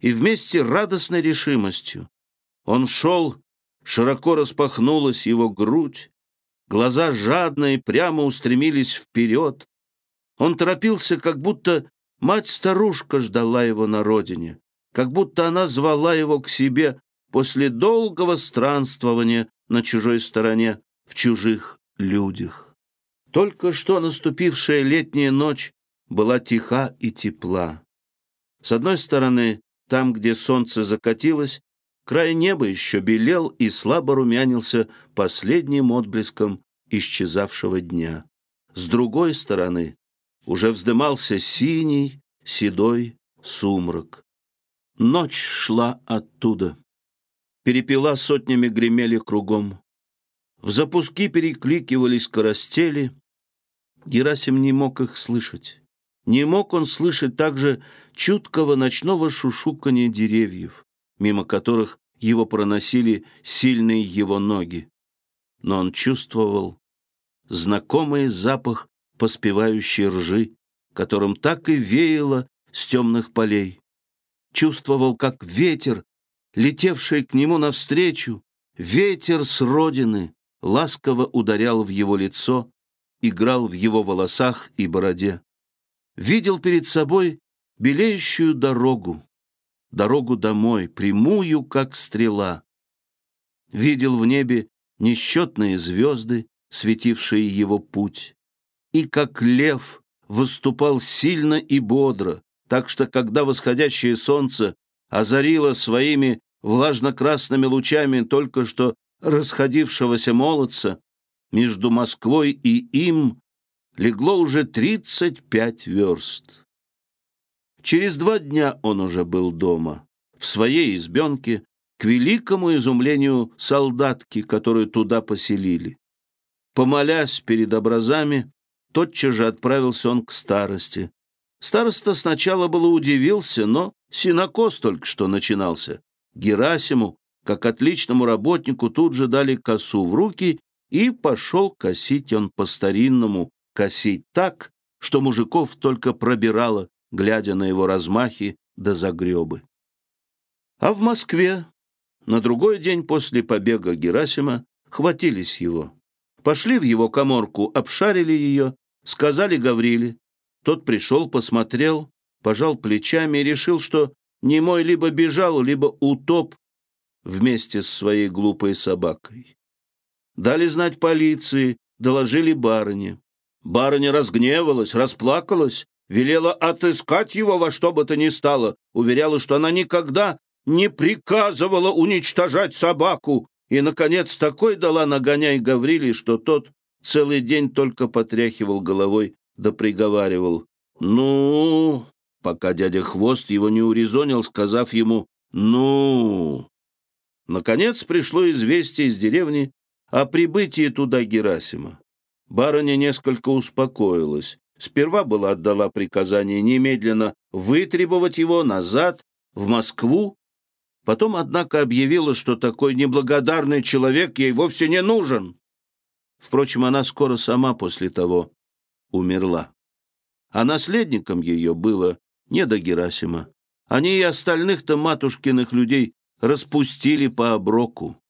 и вместе радостной решимостью. Он шел, широко распахнулась его грудь, глаза жадно и прямо устремились вперед. Он торопился, как будто мать-старушка ждала его на родине, как будто она звала его к себе после долгого странствования на чужой стороне, в чужих людях. Только что наступившая летняя ночь была тиха и тепла. С одной стороны, там, где солнце закатилось, край неба еще белел и слабо румянился последним отблеском исчезавшего дня. С другой стороны уже вздымался синий, седой сумрак. Ночь шла оттуда. Перепела сотнями гремели кругом. В запуски перекликивались карастели. Герасим не мог их слышать. Не мог он слышать также чуткого ночного шушукания деревьев, мимо которых его проносили сильные его ноги. Но он чувствовал знакомый запах поспевающей ржи, которым так и веяло с темных полей. Чувствовал, как ветер, летевший к нему навстречу, ветер с родины, ласково ударял в его лицо, играл в его волосах и бороде видел перед собой белеющую дорогу, дорогу домой, прямую, как стрела. Видел в небе несчетные звезды, светившие его путь, и как лев выступал сильно и бодро, так что, когда восходящее солнце озарило своими влажно-красными лучами только что расходившегося молодца, между Москвой и им легло уже 35 верст. Через два дня он уже был дома, в своей избенке, к великому изумлению солдатки, которую туда поселили. Помолясь перед образами, тотчас же отправился он к старости. Староста сначала было удивился, но синокос только что начинался. Герасиму, как отличному работнику, тут же дали косу в руки, и пошел косить он по-старинному, косить так, что мужиков только пробирало, глядя на его размахи до загребы. А в Москве на другой день после побега Герасима хватились его. Пошли в его коморку, обшарили ее, сказали Гавриле. Тот пришел, посмотрел, пожал плечами и решил, что немой либо бежал, либо утоп вместе с своей глупой собакой. Дали знать полиции, доложили барыне. Барыня разгневалась, расплакалась, велела отыскать его во что бы то ни стало, уверяла, что она никогда не приказывала уничтожать собаку, и, наконец, такой дала нагоняй Гавриле, что тот целый день только потряхивал головой да приговаривал «Ну...» пока дядя Хвост его не урезонил, сказав ему «Ну...» Наконец пришло известие из деревни о прибытии туда Герасима. Барыня несколько успокоилась. Сперва была отдала приказание немедленно вытребовать его назад, в Москву. Потом, однако, объявила, что такой неблагодарный человек ей вовсе не нужен. Впрочем, она скоро сама после того умерла. А наследником ее было не до Герасима. Они и остальных-то матушкиных людей распустили по оброку.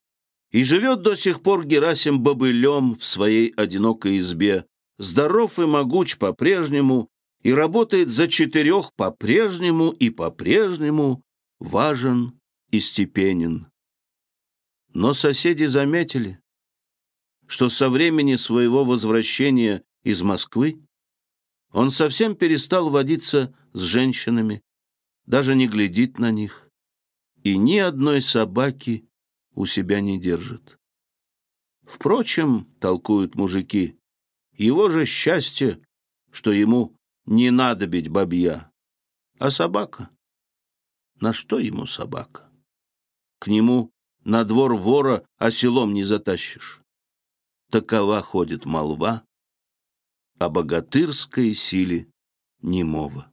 И живет до сих пор Герасим бобылем в своей одинокой избе, здоров и могуч по-прежнему, и работает за четырех по-прежнему и по-прежнему важен и степенен. Но соседи заметили, что со времени своего возвращения из Москвы он совсем перестал водиться с женщинами, даже не глядит на них, и ни одной собаки у себя не держит. Впрочем, толкуют мужики, его же счастье, что ему не надо бить бабья. А собака? На что ему собака? К нему на двор вора оселом не затащишь. Такова ходит молва о богатырской силе немого.